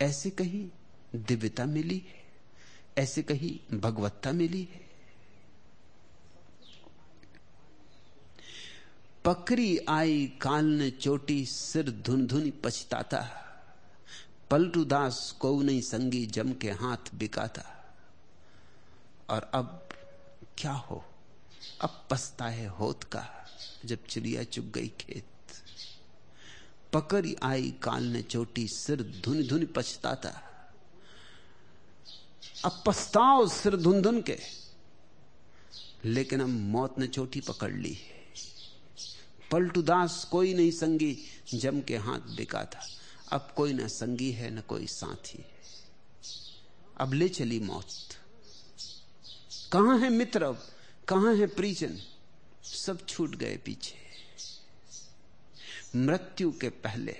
ऐसे कहीं दिव्यता मिली है? ऐसे कहीं भगवत्ता मिली है? आई काल ने चोटी, सिर धुन धुन पछताता। पलटू दास को नहीं संगी जम के हाथ बिकाता। और अब क्या हो? अब है होत का, जब चिड़िया चुग गई खेत। पकड़ी आई काल ने चोटी, सिर धुन धुन पछताता अब पछताओ सिर धुन धुन के, लेकिन अब मौत ने चोटी पकड़ ली है। पलटुदास कोई नहीं संगी, जम के हाथ बिका था। अब कोई ना संगी है, ना कोई साथी अब ले चली मौत। कहाँ है मित्र अब? कहाँ है परिजन सब छूट गए पीछे। मृत्यु के पहले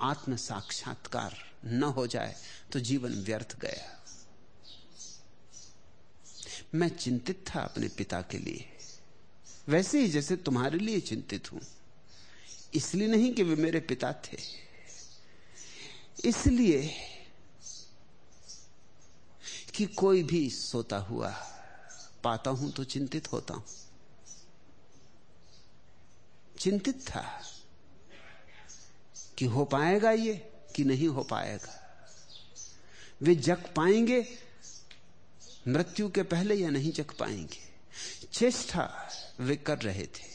आत्म साक्षात्कार न हो जाए तो जीवन व्यर्थ गया। मैं चिंतित था अपने पिता के लिए। वैसे ही जैसे तुम्हारे लिए चिंतित हूँ। इसलिए नहीं कि वे मेरे पिता थे। इसलिए कि कोई भी सोता हुआ पाता हूँ तो चिंतित होता हूँ। चिंतित था कि हो पाएगा ये कि नहीं हो पाएगा। वे जग पाएँगे, मृत्यु के पहले या नहीं जग पाएँगे। चेष्टा वे कर रहे थे।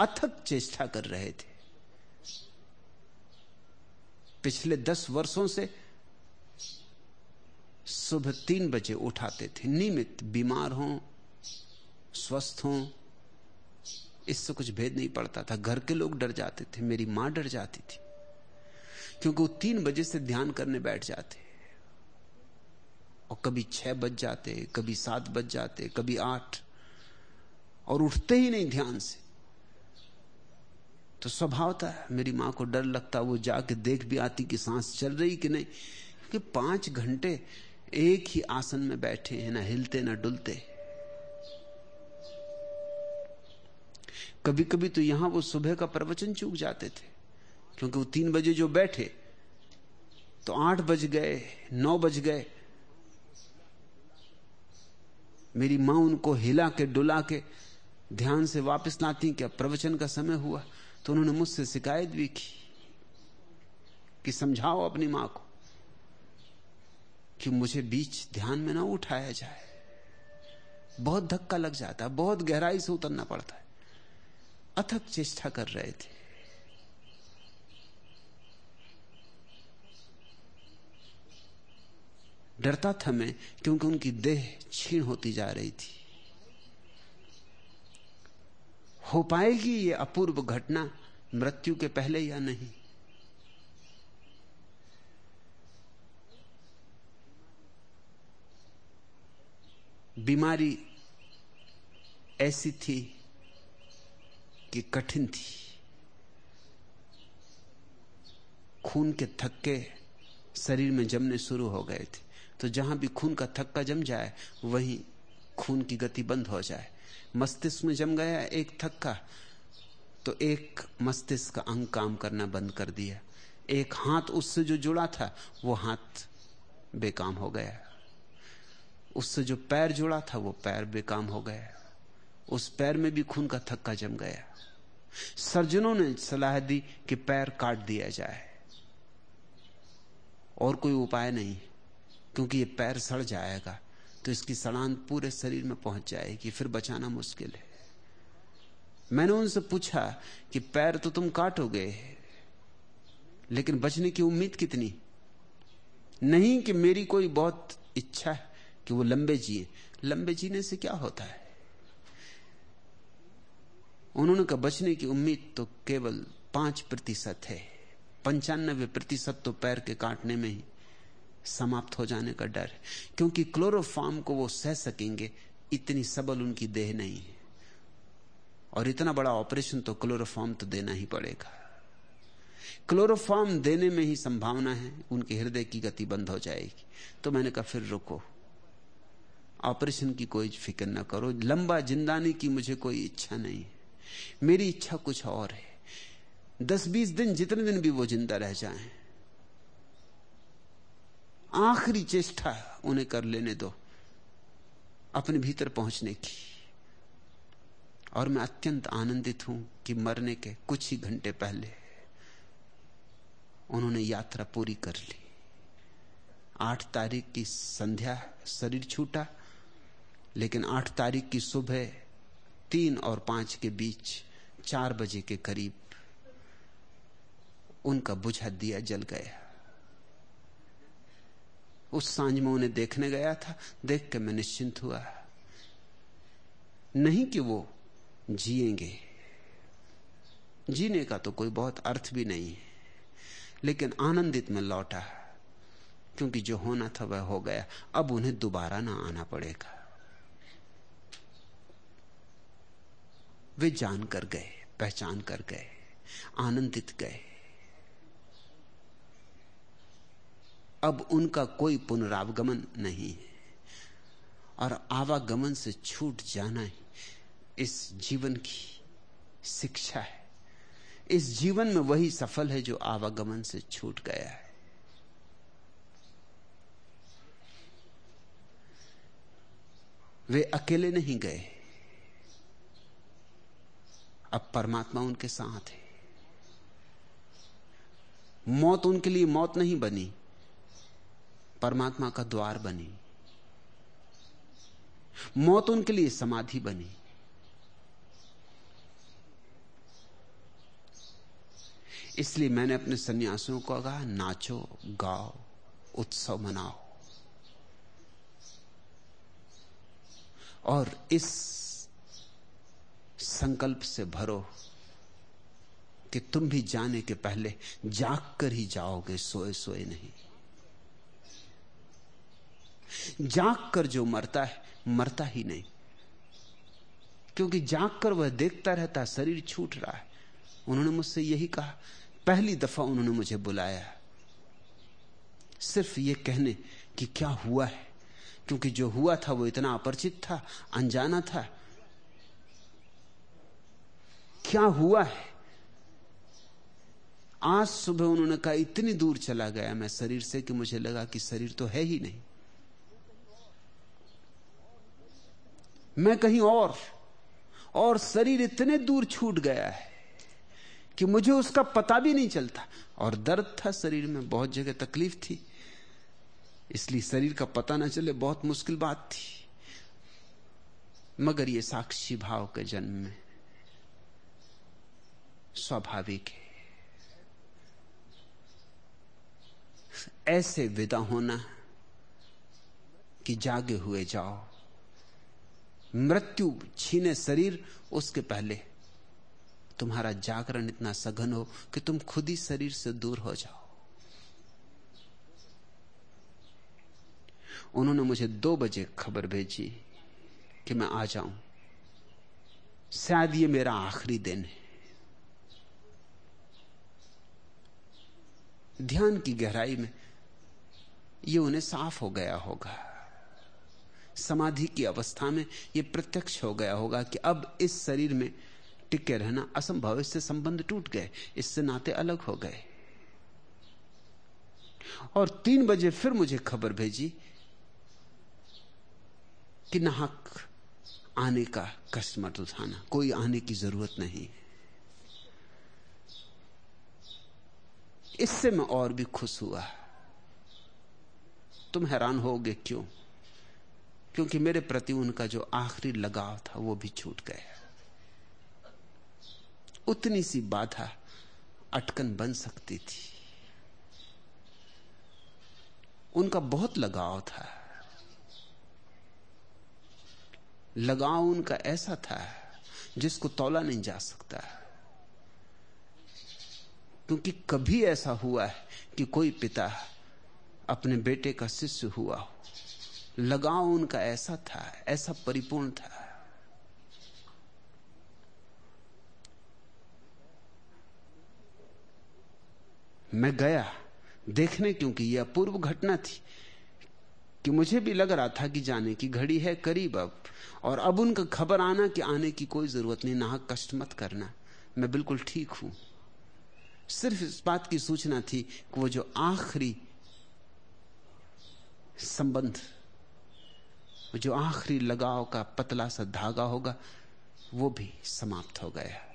अथक चेष्टा कर रहे थे। पिछले दस वर्षों से सुबह तीन बजे उठाते थे। नियमित बीमार हों, स्वस्थ हों, इससे कुछ भेद नहीं पड़ता था। घर के लोग डर जाते थे, मेरी माँ डर जाती थी, क्योंकि वो तीन बजे से ध्यान करने बैठ जाते। और कभी छह बज जाते, कभी सात बज जाते, कभी आठ, और उठते ही नहीं ध्यान से। तो स्वभाव था। मेरी माँ को डर लगता, वो जाके देख भी आती कि सांस चल रही कि नहीं। कि पाँच घंटे एक ही आसन में बैठे हैं, ना हिलते, ना डुलते। कभी कभी तो यहाँ वो सुबह का प्रवचन चूक जाते थे, क्योंकि वो तीन बजे जो बैठे तो आठ बज गए, नौ बज गए। मेरी माँ उनको हिला के, डुला के ध्यान से वापस लाती क्या प्रवचन का समय हुआ। तो उन्होंने मुझसे शिकायत भी की कि समझाओ अपनी माँ को कि मुझे बीच ध्यान में ना उठाया जाए। बहुत धक्का लग जाता, बहुत गहराई से उतरना पड़ता है। अथक चेष्टा कर रहे थे। डरता था मैं, क्योंकि उनकी देह छीण होती जा रही थी। हो पाएगी ये अपूर्व घटना मृत्यु के पहले या नहीं? बीमारी ऐसी थी कि कठिन थी। खून के थक्के शरीर में जमने शुरू हो गए थे। तो जहाँ भी खून का थक्का जम जाए, वहीं खून की गति बंद हो जाए। मस्तिष्क में जम गया, एक थक्का। तो एक मस्तिष्क का अंग काम करना बंद कर दिया। एक हाथ उससे जो जुड़ा था, वो हाथ बेकाम हो गया। उससे जो पैर जुड़ा था, वो पैर बेकाम हो गया। उस पैर में भी खून का थक्का जम गया। सर्जनों ने सलाह दी कि पैर काट दिया जाए। और कोई उपाय नहीं, क्योंकि ये पैर सड़ जाएगा। तो इसकी सड़ान पूरे शरीर में पहुँच जाएगी, फिर बचाना मुश्किल है। मैंने उनसे पूछा कि पैर तो तुम काटोगे, लेकिन बचने की उम्मीद कितनी? नहीं कि मेरी कोई बहुत इच्छा है कि वो लंबे जिए। लंबे जीने से क्या होता है? उन्होंने कहा, बचने की उम्मीद तो केवल पाँच प्रतिशत है। पंचानबे प्रतिशत तो पैर के काटने में ही। समाप्त हो जाने का डर है। क्योंकि क्लोरोफार्म को वो सह सकेंगे, इतनी सबल उनकी देह नहीं है। और इतना बड़ा ऑपरेशन तो क्लोरोफार्म तो देना ही पड़ेगा। क्लोरोफार्म देने में ही संभावना है, उनके हृदय की गति बंद हो जाएगी। तो मैंने कहा, फिर रुको। ऑपरेशन की कोई फ़िक्र ना करो। लंबा जिंदाने की मुझे कोई इच्छा नहीं है। मेरी इच्छा कुछ और है। दस बीस दिन जितने दिन भी वो ज़िंदा रह जाएँ आखिरी चेष्टा उन्हें कर लेने दो, अपने भीतर पहुँचने की। और मैं अत्यंत आनंदित हूँ कि मरने के कुछ ही घंटे पहले उन्होंने यात्रा पूरी कर ली। आठ तारीख की संध्या, शरीर छूटा, लेकिन आठ तारीख की सुबह तीन और पाँच के बीच चार बजे के करीब उनका बुझा दिया जल गया। उस साँझ में उन्हें देखने गया था, देख के मैं निश्चिंत हुआ। नहीं कि वो जिएँगे। जीने का तो कोई बहुत अर्थ भी नहीं है, लेकिन आनंदित में लौटा, क्योंकि जो होना था वह हो गया। अब उन्हें दोबारा ना आना पड़ेगा। वे जान कर गए, पहचान कर गए, आनंदित गए। अब उनका कोई पुनरावगमन नहीं है। और आवागमन से छूट जाना ही इस जीवन की शिक्षा है। इस जीवन में वही सफल है जो आवागमन से छूट गया है। वे अकेले नहीं गए। अब परमात्मा उनके साथ है। मौत उनके लिए मौत नहीं बनी। परमात्मा का द्वार बनी। मौत उनके लिए समाधि बनी। इसलिए मैंने अपने सन्यासियों को कहा, नाचो, गाओ, उत्सव मनाओ। और इस संकल्प से भरो कि तुम भी जाने के पहले जाग कर ही जाओगे सोए सोए नहीं। जाग कर जो मरता है, मरता ही नहीं। क्योंकि जाग कर वह देखता रहता, शरीर छूट रहा है। उन्होंने मुझसे यही कहा, पहली दफ़ा उन्होंने मुझे बुलाया। सिर्फ़ ये कहने कि क्या हुआ है? क्योंकि जो हुआ था, वो इतना अपरिचित था, अनजाना था। क्या हुआ है? आज सुबह उन्होंने कहा, इतनी दूर चला गया मैं शरीर से कि मुझे लगा कि शरीर तो है ही नहीं। मैं कहीं और। और शरीर इतने दूर छूट गया है कि मुझे उसका पता भी नहीं चलता। और दर्द था शरीर में, बहुत जगह तकलीफ़ थी। इसलिए शरीर का पता ना चले, बहुत मुश्किल बात थी। मगर ये साक्षी भाव के जन्म में स्वाभाविक है। ऐसे विदा होना कि जागे हुए जाओ। मृत्यु छीने शरीर उसके पहले। तुम्हारा जागरण इतना सघन हो कि तुम खुद ही शरीर से दूर हो जाओ। उन्होंने मुझे दो बजे खबर भेजी कि मैं आ जाऊँ। शायद ये मेरा आखिरी दिन है। ध्यान की गहराई में ये उन्हें साफ़ हो गया होगा। समाधि की अवस्था में यह प्रत्यक्ष हो गया होगा कि अब इस शरीर में टिके रहना असंभव इससे संबंध टूट गए, इससे नाते अलग हो गए। और तीन बजे फिर मुझे खबर भेजी कि नाहक आने का कष्ट मत उठाना, कोई आने की ज़रूरत नहीं। इससे मैं और भी खुश हुआ। तुम हैरान होगे क्यों? क्योंकि मेरे प्रति उनका जो आखिरी लगाव था, वो भी छूट गया। उतनी सी बाधा अटकन बन सकती थी। उनका बहुत लगाव था। लगाव उनका ऐसा था जिसको तोला नहीं जा सकता। क्योंकि कभी ऐसा हुआ है कि कोई पिता अपने बेटे का शिष्य हुआ हो। लगाव उनका ऐसा था, ऐसा परिपूर्ण था। मैं गया, देखने क्योंकि यह अपूर्व घटना थी कि मुझे भी लग रहा था कि जाने की घड़ी है करीब अब, और अब उनका खबर आना कि आने की कोई ज़रूरत नहीं, ना कष्ट मत करना। मैं बिल्कुल ठीक हूँ। सिर्फ़ इस बात की सूचना थी कि वो जो आखिरी संबंध जो आखिरी लगाव का पतला सा धागा होगा, वो भी समाप्त हो गया।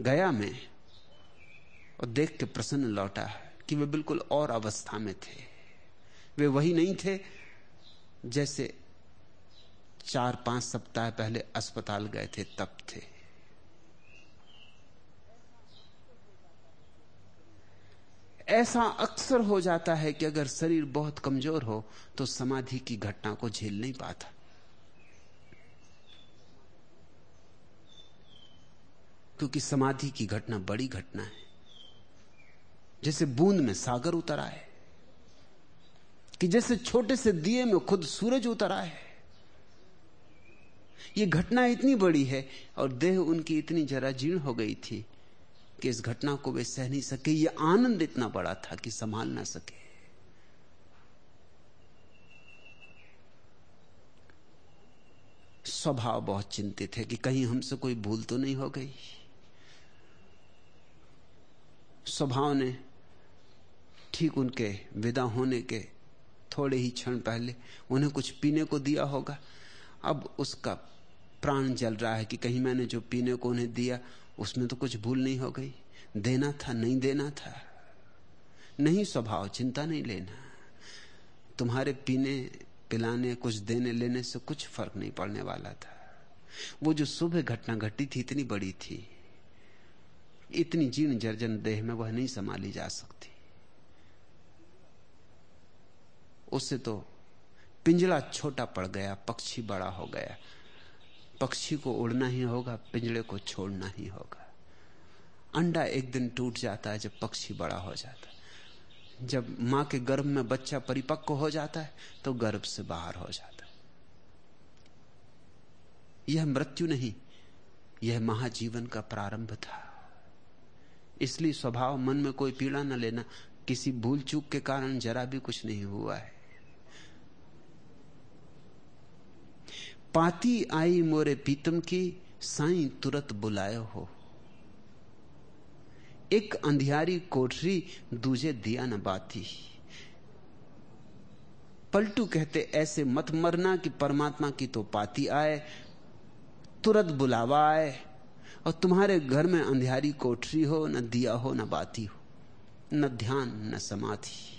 गया मैं और देख के प्रसन्न लौटा कि वे बिल्कुल और अवस्था में थे। वे वही नहीं थे जैसे चार पाँच सप्ताह पहले अस्पताल गए थे, तब थे। ऐसा अक्सर हो जाता है कि अगर शरीर बहुत कमज़ोर हो तो समाधि की घटना को झेल नहीं पाता। क्योंकि समाधि की घटना बड़ी घटना है। जैसे बूंद में सागर उतर आए, कि जैसे छोटे से दिए में खुद सूरज उतर आए। ये घटना इतनी बड़ी है, और देह उनकी इतनी जरा जीर्ण हो गई थी कि इस घटना को वे सह नहीं सके। ये आनंद इतना बड़ा था कि संभाल ना सके। स्वभाव बहुत चिंतित है कि कहीं हमसे कोई भूल तो नहीं हो गई। स्वभाव ने ठीक उनके विदा होने के थोड़े ही क्षण पहले उन्हें कुछ पीने को दिया होगा। अब उसका प्राण जल रहा है कि कहीं मैंने जो पीने को उन्हें दिया उसमें तो कुछ भूल नहीं हो गई। देना था, नहीं देना था। नहीं स्वभाव, चिंता नहीं लेना। तुम्हारे पीने, पिलाने, कुछ देने, लेने से कुछ फ़र्क नहीं पड़ने वाला था। वो जो सुबह घटना घटी थी, इतनी बड़ी थी। इतनी जीर्ण जर्जन देह में वह नहीं संभाली जा सकती। उससे तो पिंजरा छोटा पड़ गया, पक्षी बड़ा हो गया। पक्षी को उड़ना ही होगा पिंजड़े को छोड़ना ही होगा। अंडा एक दिन टूट जाता है जब पक्षी बड़ा हो जाता है। जब माँ के गर्भ में बच्चा परिपक्व हो जाता है तो गर्भ से बाहर हो जाता है। यह मृत्यु नहीं, यह महाजीवन का प्रारंभ था। इसलिए स्वभाव, मन में कोई पीड़ा न लेना, किसी भूल चूक के कारण जरा भी कुछ नहीं हुआ है। पाती आई मोरे पीतम की साई तुरत बुलाए हो। एक अंधियारी कोठरी दूजे दिया न बाती। पलटू कहते, ऐसे मत मरना कि परमात्मा की तो पाती आए, तुरंत बुलावा आए, और तुम्हारे घर में अंधियारी कोठरी हो, न दिया हो, न बाती हो, न ध्यान, न समाधि।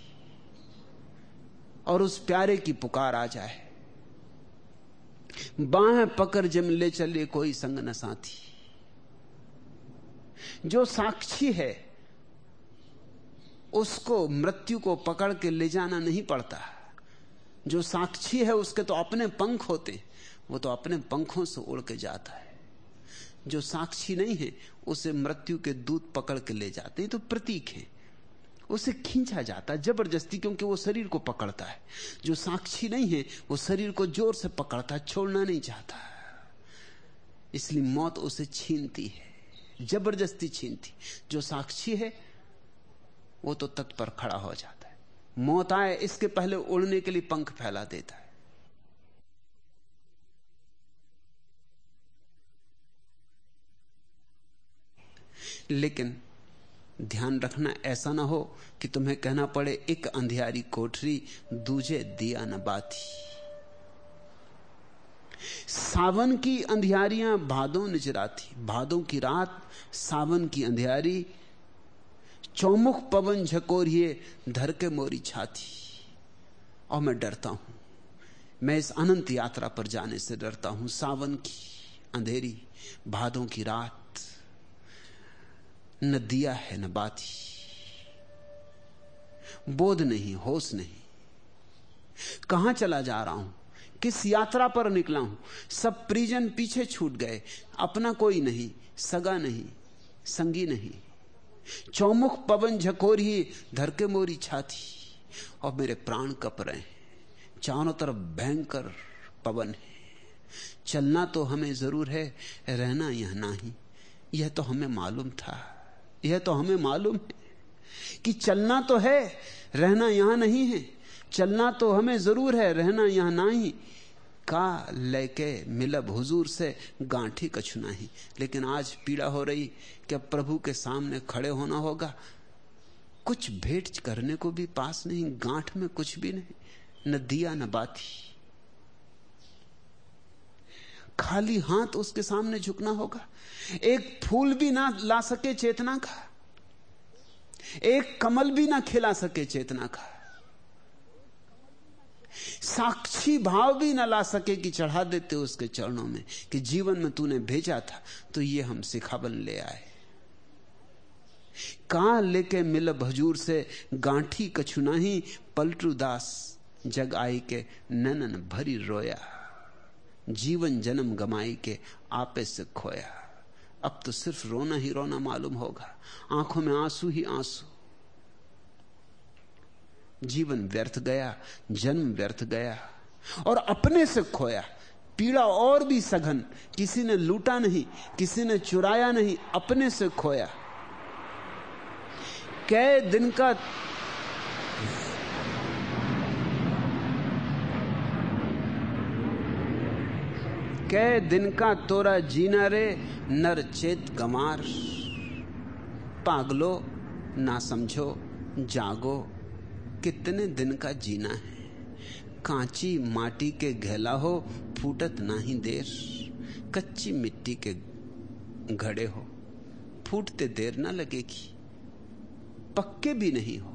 और उस प्यारे की पुकार आ जाए। बाहें पकड़ जम ले चले कोई संग न साथी। जो साक्षी है, उसको मृत्यु को पकड़ के ले जाना नहीं पड़ता। जो साक्षी है, उसके तो अपने पंख होते, वो तो अपने पंखों से उड़ के जाता है। जो साक्षी नहीं है, उसे मृत्यु के दूत पकड़ के ले जाते तो प्रतीक है। उसे खींचा जाता है, ज़बरदस्ती, क्योंकि वो शरीर को पकड़ता है। जो साक्षी नहीं है, वो शरीर को ज़ोर से पकड़ता है, छोड़ना नहीं चाहता। इसलिए मौत उसे छीनती है, ज़बरदस्ती छीनती। जो साक्षी है, वो तो तत्पर खड़ा हो जाता है। मौत आए, इसके पहले उड़ने के लिए पंख फैला देता है। लेकिन ध्यान रखना ऐसा ना हो कि तुम्हें कहना पड़े एक अंधियारी कोठरी, दूजे दिया न बाती. सावन की अंधियारियाँ भादों निजराती भादों की रात सावन की अंधियारी, चौमुख पवन झकोरिए, धर के मोरी छाती। और मैं डरता हूँ। मैं इस अनंत यात्रा पर जाने से डरता हूँ। सावन की अंधेरी, भादों की रात न दिया है, न बाती। बोध नहीं, होश नहीं। कहाँ चला जा रहा हूँ? किस यात्रा पर निकला हूँ? सब परिजन पीछे छूट गए। अपना कोई नहीं, सगा नहीं, संगी नहीं। चौमुख पवन झकोरी धर के मोरी छाती और मेरे प्राण कप रहे चारों तरफ़ भयंकर पवन है। चलना तो हमें ज़रूर है, रहना यह नहीं। यह तो हमें मालूम था। यह तो हमें मालूम है कि चलना तो है, रहना यहाँ नहीं है। चलना तो हमें ज़रूर है, रहना यहाँ नहीं। का लेके मिलब हुजूर से गांठी कछु नहीं लेकिन आज पीड़ा हो रही कि अब प्रभु के सामने खड़े होना होगा। कुछ भेंट करने को भी पास नहीं, गांठ में कुछ भी नहीं। न दिया, न बाती। खाली हाथ उसके सामने झुकना होगा। एक फूल भी ना ला सके चेतना का। एक कमल भी ना खिला सके चेतना का। साक्षी भाव भी ना ला सके कि चढ़ा देते उसके चरणों में कि जीवन में तूने भेजा था तो ये हम सिखावन ले आए। कहाँ लेके मिल भजूर से गांठी कछु नहीं पलटू दास जग आई के ननन भरी रोया, जीवन जन्म गमाई के आपे से खोया। अब तो सिर्फ़ रोना ही रोना मालूम होगा। आँखों में आँसू ही आँसू। जीवन व्यर्थ गया, जन्म व्यर्थ गया, और अपने से खोया। पीड़ा और भी सघन, किसी ने लूटा नहीं, किसी ने चुराया नहीं, अपने से खोया। कै दिन का कै दिन का तोरा जीना रे, नर चेत गमार पागलो, ना समझो, जागो, कितने दिन का जीना है। कांची माटी के घेला हो, फूटत नाही देर। कच्ची मिट्टी के घड़े हो, फूटते देर ना लगेगी। पक्के भी नहीं हो।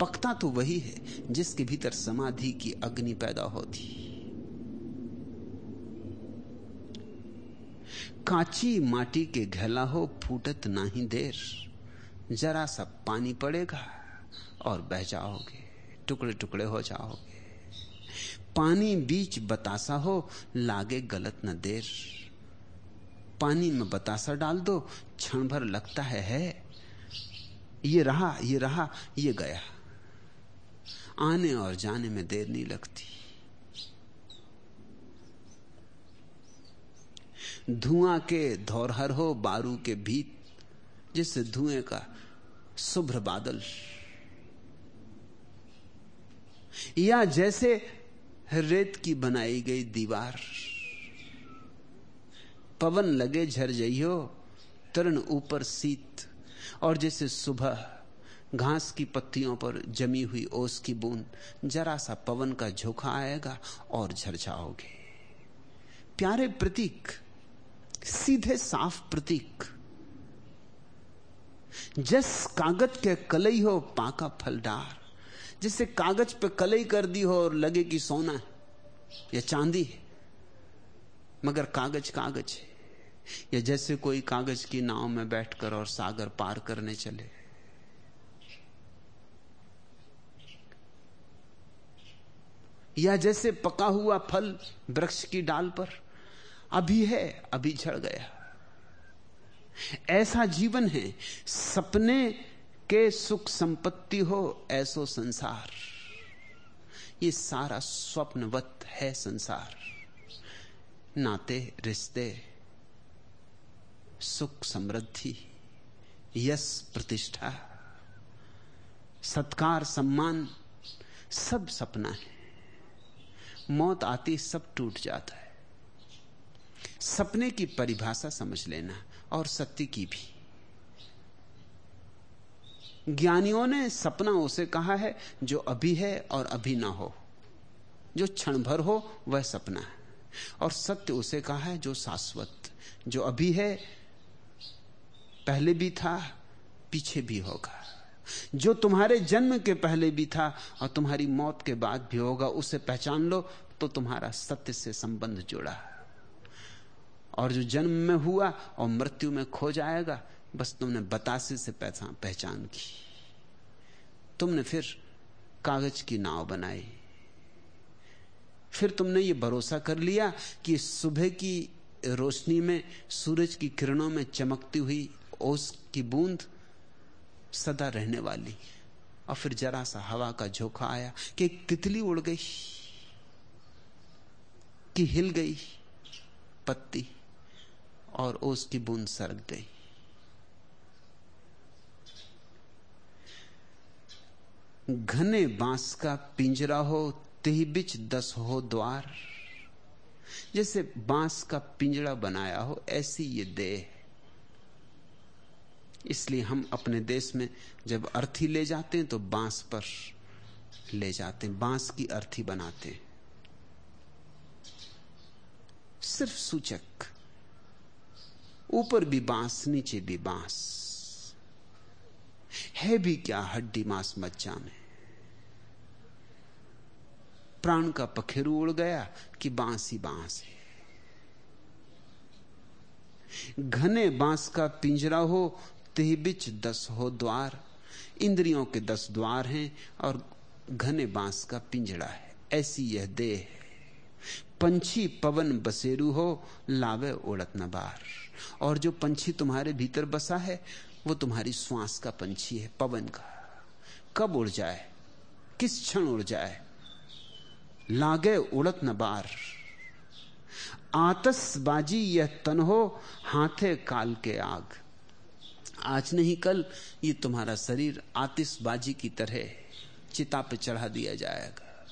पकता तो वही है, जिसके भीतर समाधि की अग्नि पैदा होती। कांची माटी के घेला हो, फूटत नाही देर। जरा सा पानी पड़ेगा और बह जाओगे टुकड़े टुकड़े हो जाओगे। पानी बीच बतासा हो, लागे गलत न देर। पानी में बतासा डाल दो, क्षण भर लगता है है। ये रहा ये रहा, ये गया। आने और जाने में देर नहीं लगती। धुआँ के धौरहर हो, बारू के भीत, जिससे धुएँ का शुभ्र बादल। या जैसे रेत की बनाई गई दीवार। पवन लगे झर जइयो, तरण ऊपर सीत, और जैसे सुबह घास की पत्तियों पर जमी हुई ओस की बूंद, जरा सा पवन का झोंका आएगा और झर जाओगे। प्यारे प्रतीक सीधे साफ़ प्रतीक। जस कागज़ के कलई हो पाका फलदार जिससे कागज़ पे कलई कर दी हो और लगे कि सोना है, या चांदी है, मगर कागज़ कागज़ है। या जैसे कोई कागज़ की नाव में बैठकर और सागर पार करने चले। या जैसे पका हुआ फल वृक्ष की डाल पर अभी है, अभी झड़ गया। ऐसा जीवन है, सपने के सुख संपत्ति हो, ऐसो संसार। ये सारा स्वप्नवत है संसार। नाते, रिश्ते, सुख समृद्धि यश प्रतिष्ठा, सत्कार, सम्मान, सब सपना है। मौत आती, सब टूट जाता है। सपने की परिभाषा समझ लेना और सत्य की भी। ज्ञानियों ने सपना उसे कहा है जो अभी है और अभी ना हो। जो क्षण भर हो, वह सपना है। और सत्य उसे कहा है जो शाश्वत, जो अभी है, पहले भी था, पीछे भी होगा। जो तुम्हारे जन्म के पहले भी था और तुम्हारी मौत के बाद भी होगा, उसे पहचान लो तो तुम्हारा सत्य से संबंध जुड़ा। और जो जन्म में हुआ और मृत्यु में खो जाएगा, बस तुमने बतासे से पहचान पहचान की। तुमने फिर कागज़ की नाव बनाई। फिर तुमने ये भरोसा कर लिया कि सुबह की रोशनी में, सूरज की किरणों में चमकती हुई ओस की बूंद सदा रहने वाली। और फिर जरा सा हवा का झोंका आया कि तितली उड़ गई, कि हिल गई पत्ती। और ओस की बूंद सरक गई। घने बाँस का पिंजरा हो तेही बिच दस हो द्वार। जैसे बाँस का पिंजरा बनाया हो, ऐसी ये देह इसलिए हम अपने देश में जब अर्थी ले जाते हैं तो बाँस पर ले जाते हैं, बाँस की अर्थी बनाते हैं। सिर्फ़ सूचक। ऊपर भी बाँस, नीचे भी बाँस। है भी क्या हड्डी मांस मज्जा में? प्राण का पखेरु उड़ गया कि बाँस ही बाँस है। घने बाँस का पिंजरा हो तेह बिच दस हो द्वार। इंद्रियों के दस द्वार हैं और घने बाँस का पिंजरा है। ऐसी यह देह है। पंछी पवन बसेरू हो, लावे उड़त न बार। और जो पंछी तुम्हारे भीतर बसा है, वो तुम्हारी श्वास का पंछी है, पवन का। कब उड़ जाए? किस क्षण उड़ जाए? लागे उड़त न बार। आतसबाजी यह तन हो, हाथे काल के आग। आज नहीं कल, ये तुम्हारा शरीर आतिशबाजी की तरह चिता पे चढ़ा दिया जाएगा।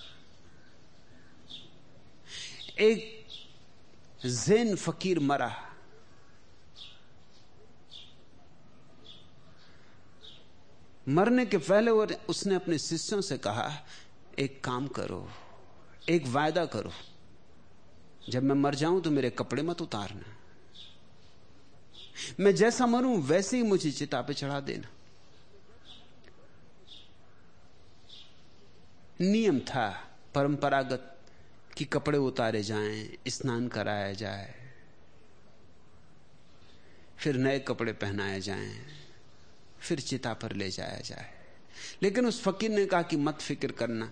एक जैन फकीर मरा। मरने के पहले वो उसने अपने शिष्यों से कहा, एक काम करो, एक वायदा करो। जब मैं मर जाऊँ तो मेरे कपड़े मत उतारना। मैं जैसा मरूं, वैसे ही मुझे चिता पे चढ़ा देना। नियम था, परंपरागत, कि कपड़े उतारे जाएँ, स्नान कराया जाए, फिर नए कपड़े पहनाए जाएँ। फिर चिता पर ले जाया जाए। लेकिन उस फकीर ने कहा कि मत फ़िक्र करना।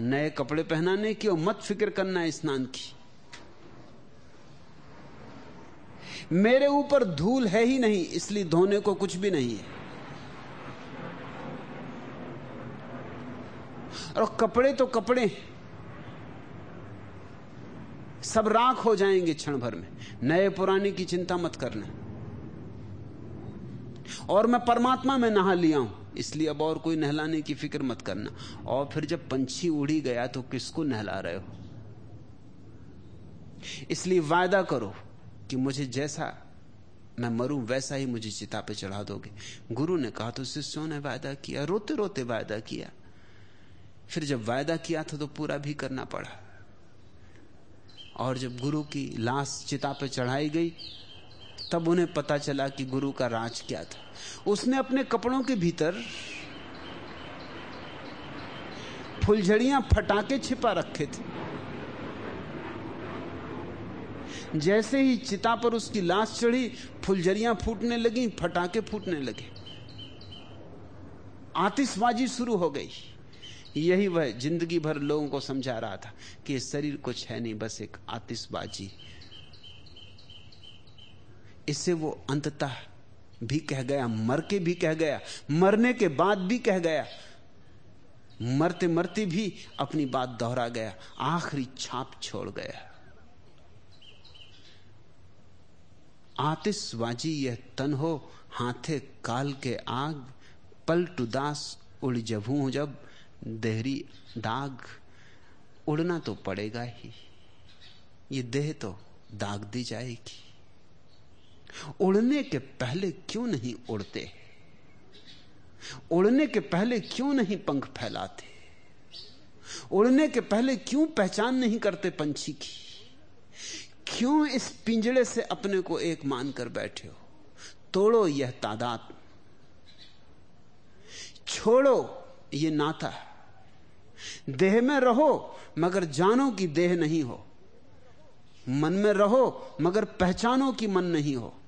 नए कपड़े पहनाने की और मत फ़िक्र करना स्नान की। मेरे ऊपर धूल है ही नहीं, इसलिए धोने को कुछ भी नहीं है। और कपड़े तो कपड़े सब राख हो जाएँगे क्षण भर में। नए पुराने की चिंता मत करना। और मैं परमात्मा में नहा लिया हूँ। इसलिए अब और कोई नहलाने की फ़िक्र मत करना। और फिर जब पंछी उड़ी गया तो किसको नहला रहे हो? इसलिए वायदा करो कि मुझे जैसा मैं मरूं, वैसा ही मुझे चिता पे चढ़ा दोगे। गुरु ने कहा तो शिष्यों ने वायदा किया रोते रोते वायदा किया। फिर जब वायदा किया था तो पूरा भी करना पड़ा। और जब गुरु की लाश चिता पे चढ़ाई गई तब उन्हें पता चला कि गुरु का राज क्या था। उसने अपने कपड़ों के भीतर फुलझड़ियाँ फटाके छिपा रखे थे। जैसे ही चिता पर उसकी लाश चढ़ी, फुलझड़ियाँ फूटने लगी, फटाके फूटने लगे। आतिशबाजी शुरू हो गई। यही वह ज़िंदगी भर लोगों को समझा रहा था कि शरीर कुछ है नहीं, बस एक आतिशबाजी इससे वो अंततः भी कह गया, मर के भी कह गया, मरने के बाद भी कह गया, मरते मरते भी अपनी बात दोहरा गया, आखिरी छाप छोड़ गया। आतिशबाजी यह तन हो, हाथे काल के आग, पलट उदास उड़ जभू जब, देहरी दाग, उड़ना तो पड़ेगा ही, ये देह तो दाग दी जाएगी। उड़ने के पहले क्यों नहीं उड़ते? उड़ने के पहले क्यों नहीं पंख फैलाते? उड़ने के पहले क्यों पहचान नहीं करते पंछी की? क्यों इस पिंजड़े से अपने को एक मानकर बैठे हो? तोड़ो यह तादाद। छोड़ो, ये नाता देह में रहो, मगर जानो कि देह नहीं हो। मन में रहो, मगर पहचानो कि मन नहीं हो।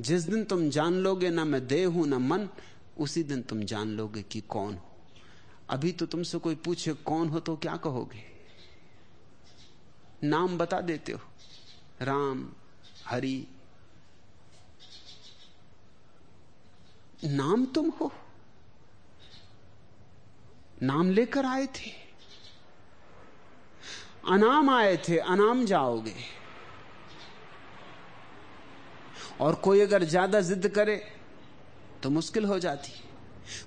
जिस दिन तुम जान लोगे ना मैं देह हूँ, ना मन, उसी दिन तुम जान लोगे कि कौन हो। अभी तो तुमसे कोई पूछे कौन हो तो क्या कहोगे? नाम बता देते हो। राम, हरि। नाम तुम हो। नाम लेकर आए थे। अनाम आए थे, अनाम जाओगे। और कोई अगर ज़्यादा जिद करे तो मुश्किल हो जाती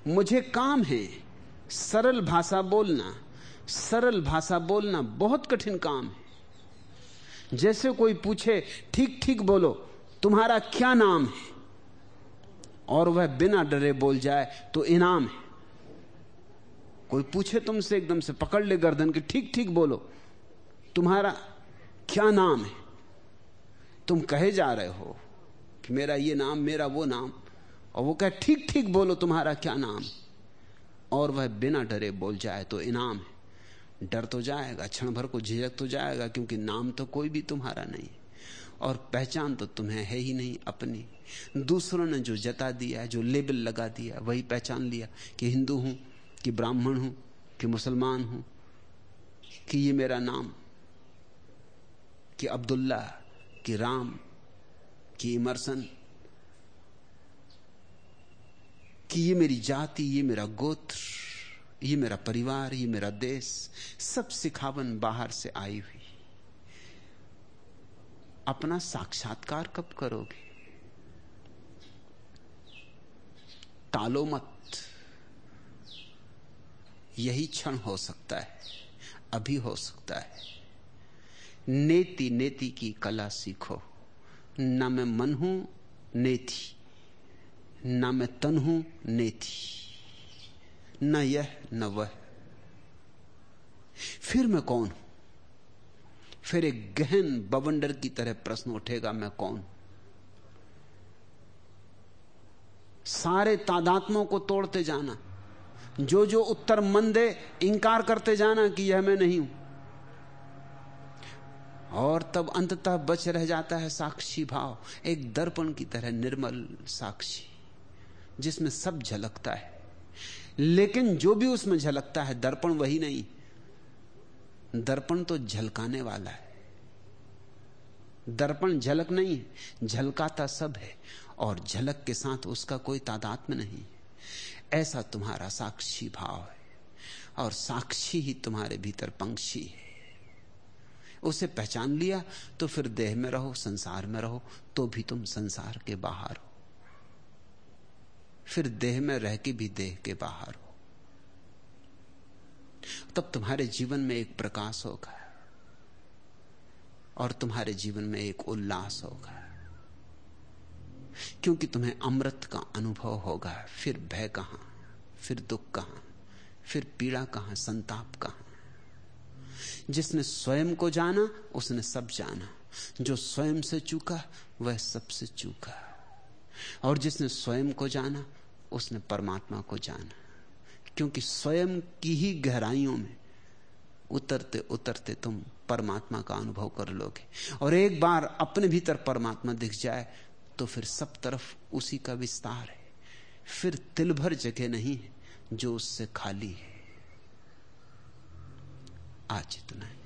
मुझे काम है। सरल भाषा बोलना, सरल भाषा बोलना बहुत कठिन काम है। जैसे कोई पूछे, ठीक ठीक बोलो, तुम्हारा क्या नाम है? और वह बिना डरे बोल जाए तो इनाम है। कोई पूछे तुमसे एकदम से पकड़ ले गर्दन के, ठीक ठीक बोलो, तुम्हारा क्या नाम है? तुम कहे जा रहे हो कि मेरा ये नाम, मेरा वो नाम। और वो कहे, ठीक ठीक, बोलो तुम्हारा क्या नाम? और वह बिना डरे बोल, जाए तो इनाम है। डर तो जाएगा, क्षण भर को झिझक तो जाएगा, क्योंकि नाम तो कोई भी तुम्हारा नहीं। और पहचान तो तुम्हें है ही नहीं अपनी। दूसरों ने जो जता दिया जो लेबल लगा दिया वही पहचान लिया कि हिंदू हूँ, कि ब्राह्मण हूँ, कि मुसलमान हूँ, कि ये मेरा नाम, कि अब्दुल्ला कि राम कि इमरसन कि ये मेरी जाति, ये मेरा गोत्र, ये मेरा परिवार, ये मेरा देश, सब सिखावन बाहर से आई हुई। अपना साक्षात्कार कब करोगे? टालो मत। यही क्षण हो सकता है, अभी हो सकता है। नेति नेति की कला सीखो। न मैं मन हूँ नेति न मैं तन हूँ नेति न यह, न वह। फिर मैं कौन हूँ? फिर एक गहन बवंडर की तरह प्रश्न उठेगा, मैं कौन सारे तादात्मों को तोड़ते जाना जो जो उत्तर मन दे इंकार करते जाना कि यह मैं नहीं हूँ। और तब अंततः बच रह जाता है साक्षी भाव। एक दर्पण की तरह निर्मल साक्षी, जिसमें सब झलकता है। लेकिन जो भी उसमें झलकता है, दर्पण वही नहीं। दर्पण तो झलकाने वाला है। दर्पण झलक नहीं, झलकाता सब है, और झलक के साथ उसका कोई तादात्म नहीं। ऐसा तुम्हारा साक्षी भाव है, और साक्षी ही तुम्हारे भीतर पंक्षी है। उसे पहचान लिया तो फिर देह में रहो, संसार में रहो तो भी तुम संसार के बाहर हो। फिर देह में रह के भी देह के बाहर हो। तब तुम्हारे जीवन में एक प्रकाश होगा, और तुम्हारे जीवन में एक उल्लास होगा, क्योंकि तुम्हें अमृत का अनुभव होगा। फिर भय कहाँ, फिर दुख कहाँ, फिर पीड़ा कहाँ, संताप कहाँ? जिसने स्वयं को जाना, उसने सब जाना। जो स्वयं से चूका, वह सबसे चूका। और जिसने स्वयं को जाना, उसने परमात्मा को जाना। क्योंकि स्वयं की ही गहराइयों में उतरते उतरते तुम परमात्मा का अनुभव कर लोगे। और एक बार अपने भीतर परमात्मा दिख जाए तो फिर सब तरफ़ उसी का विस्तार है। फिर तिल भर जगह नहीं है, जो उससे खाली है। इतना है।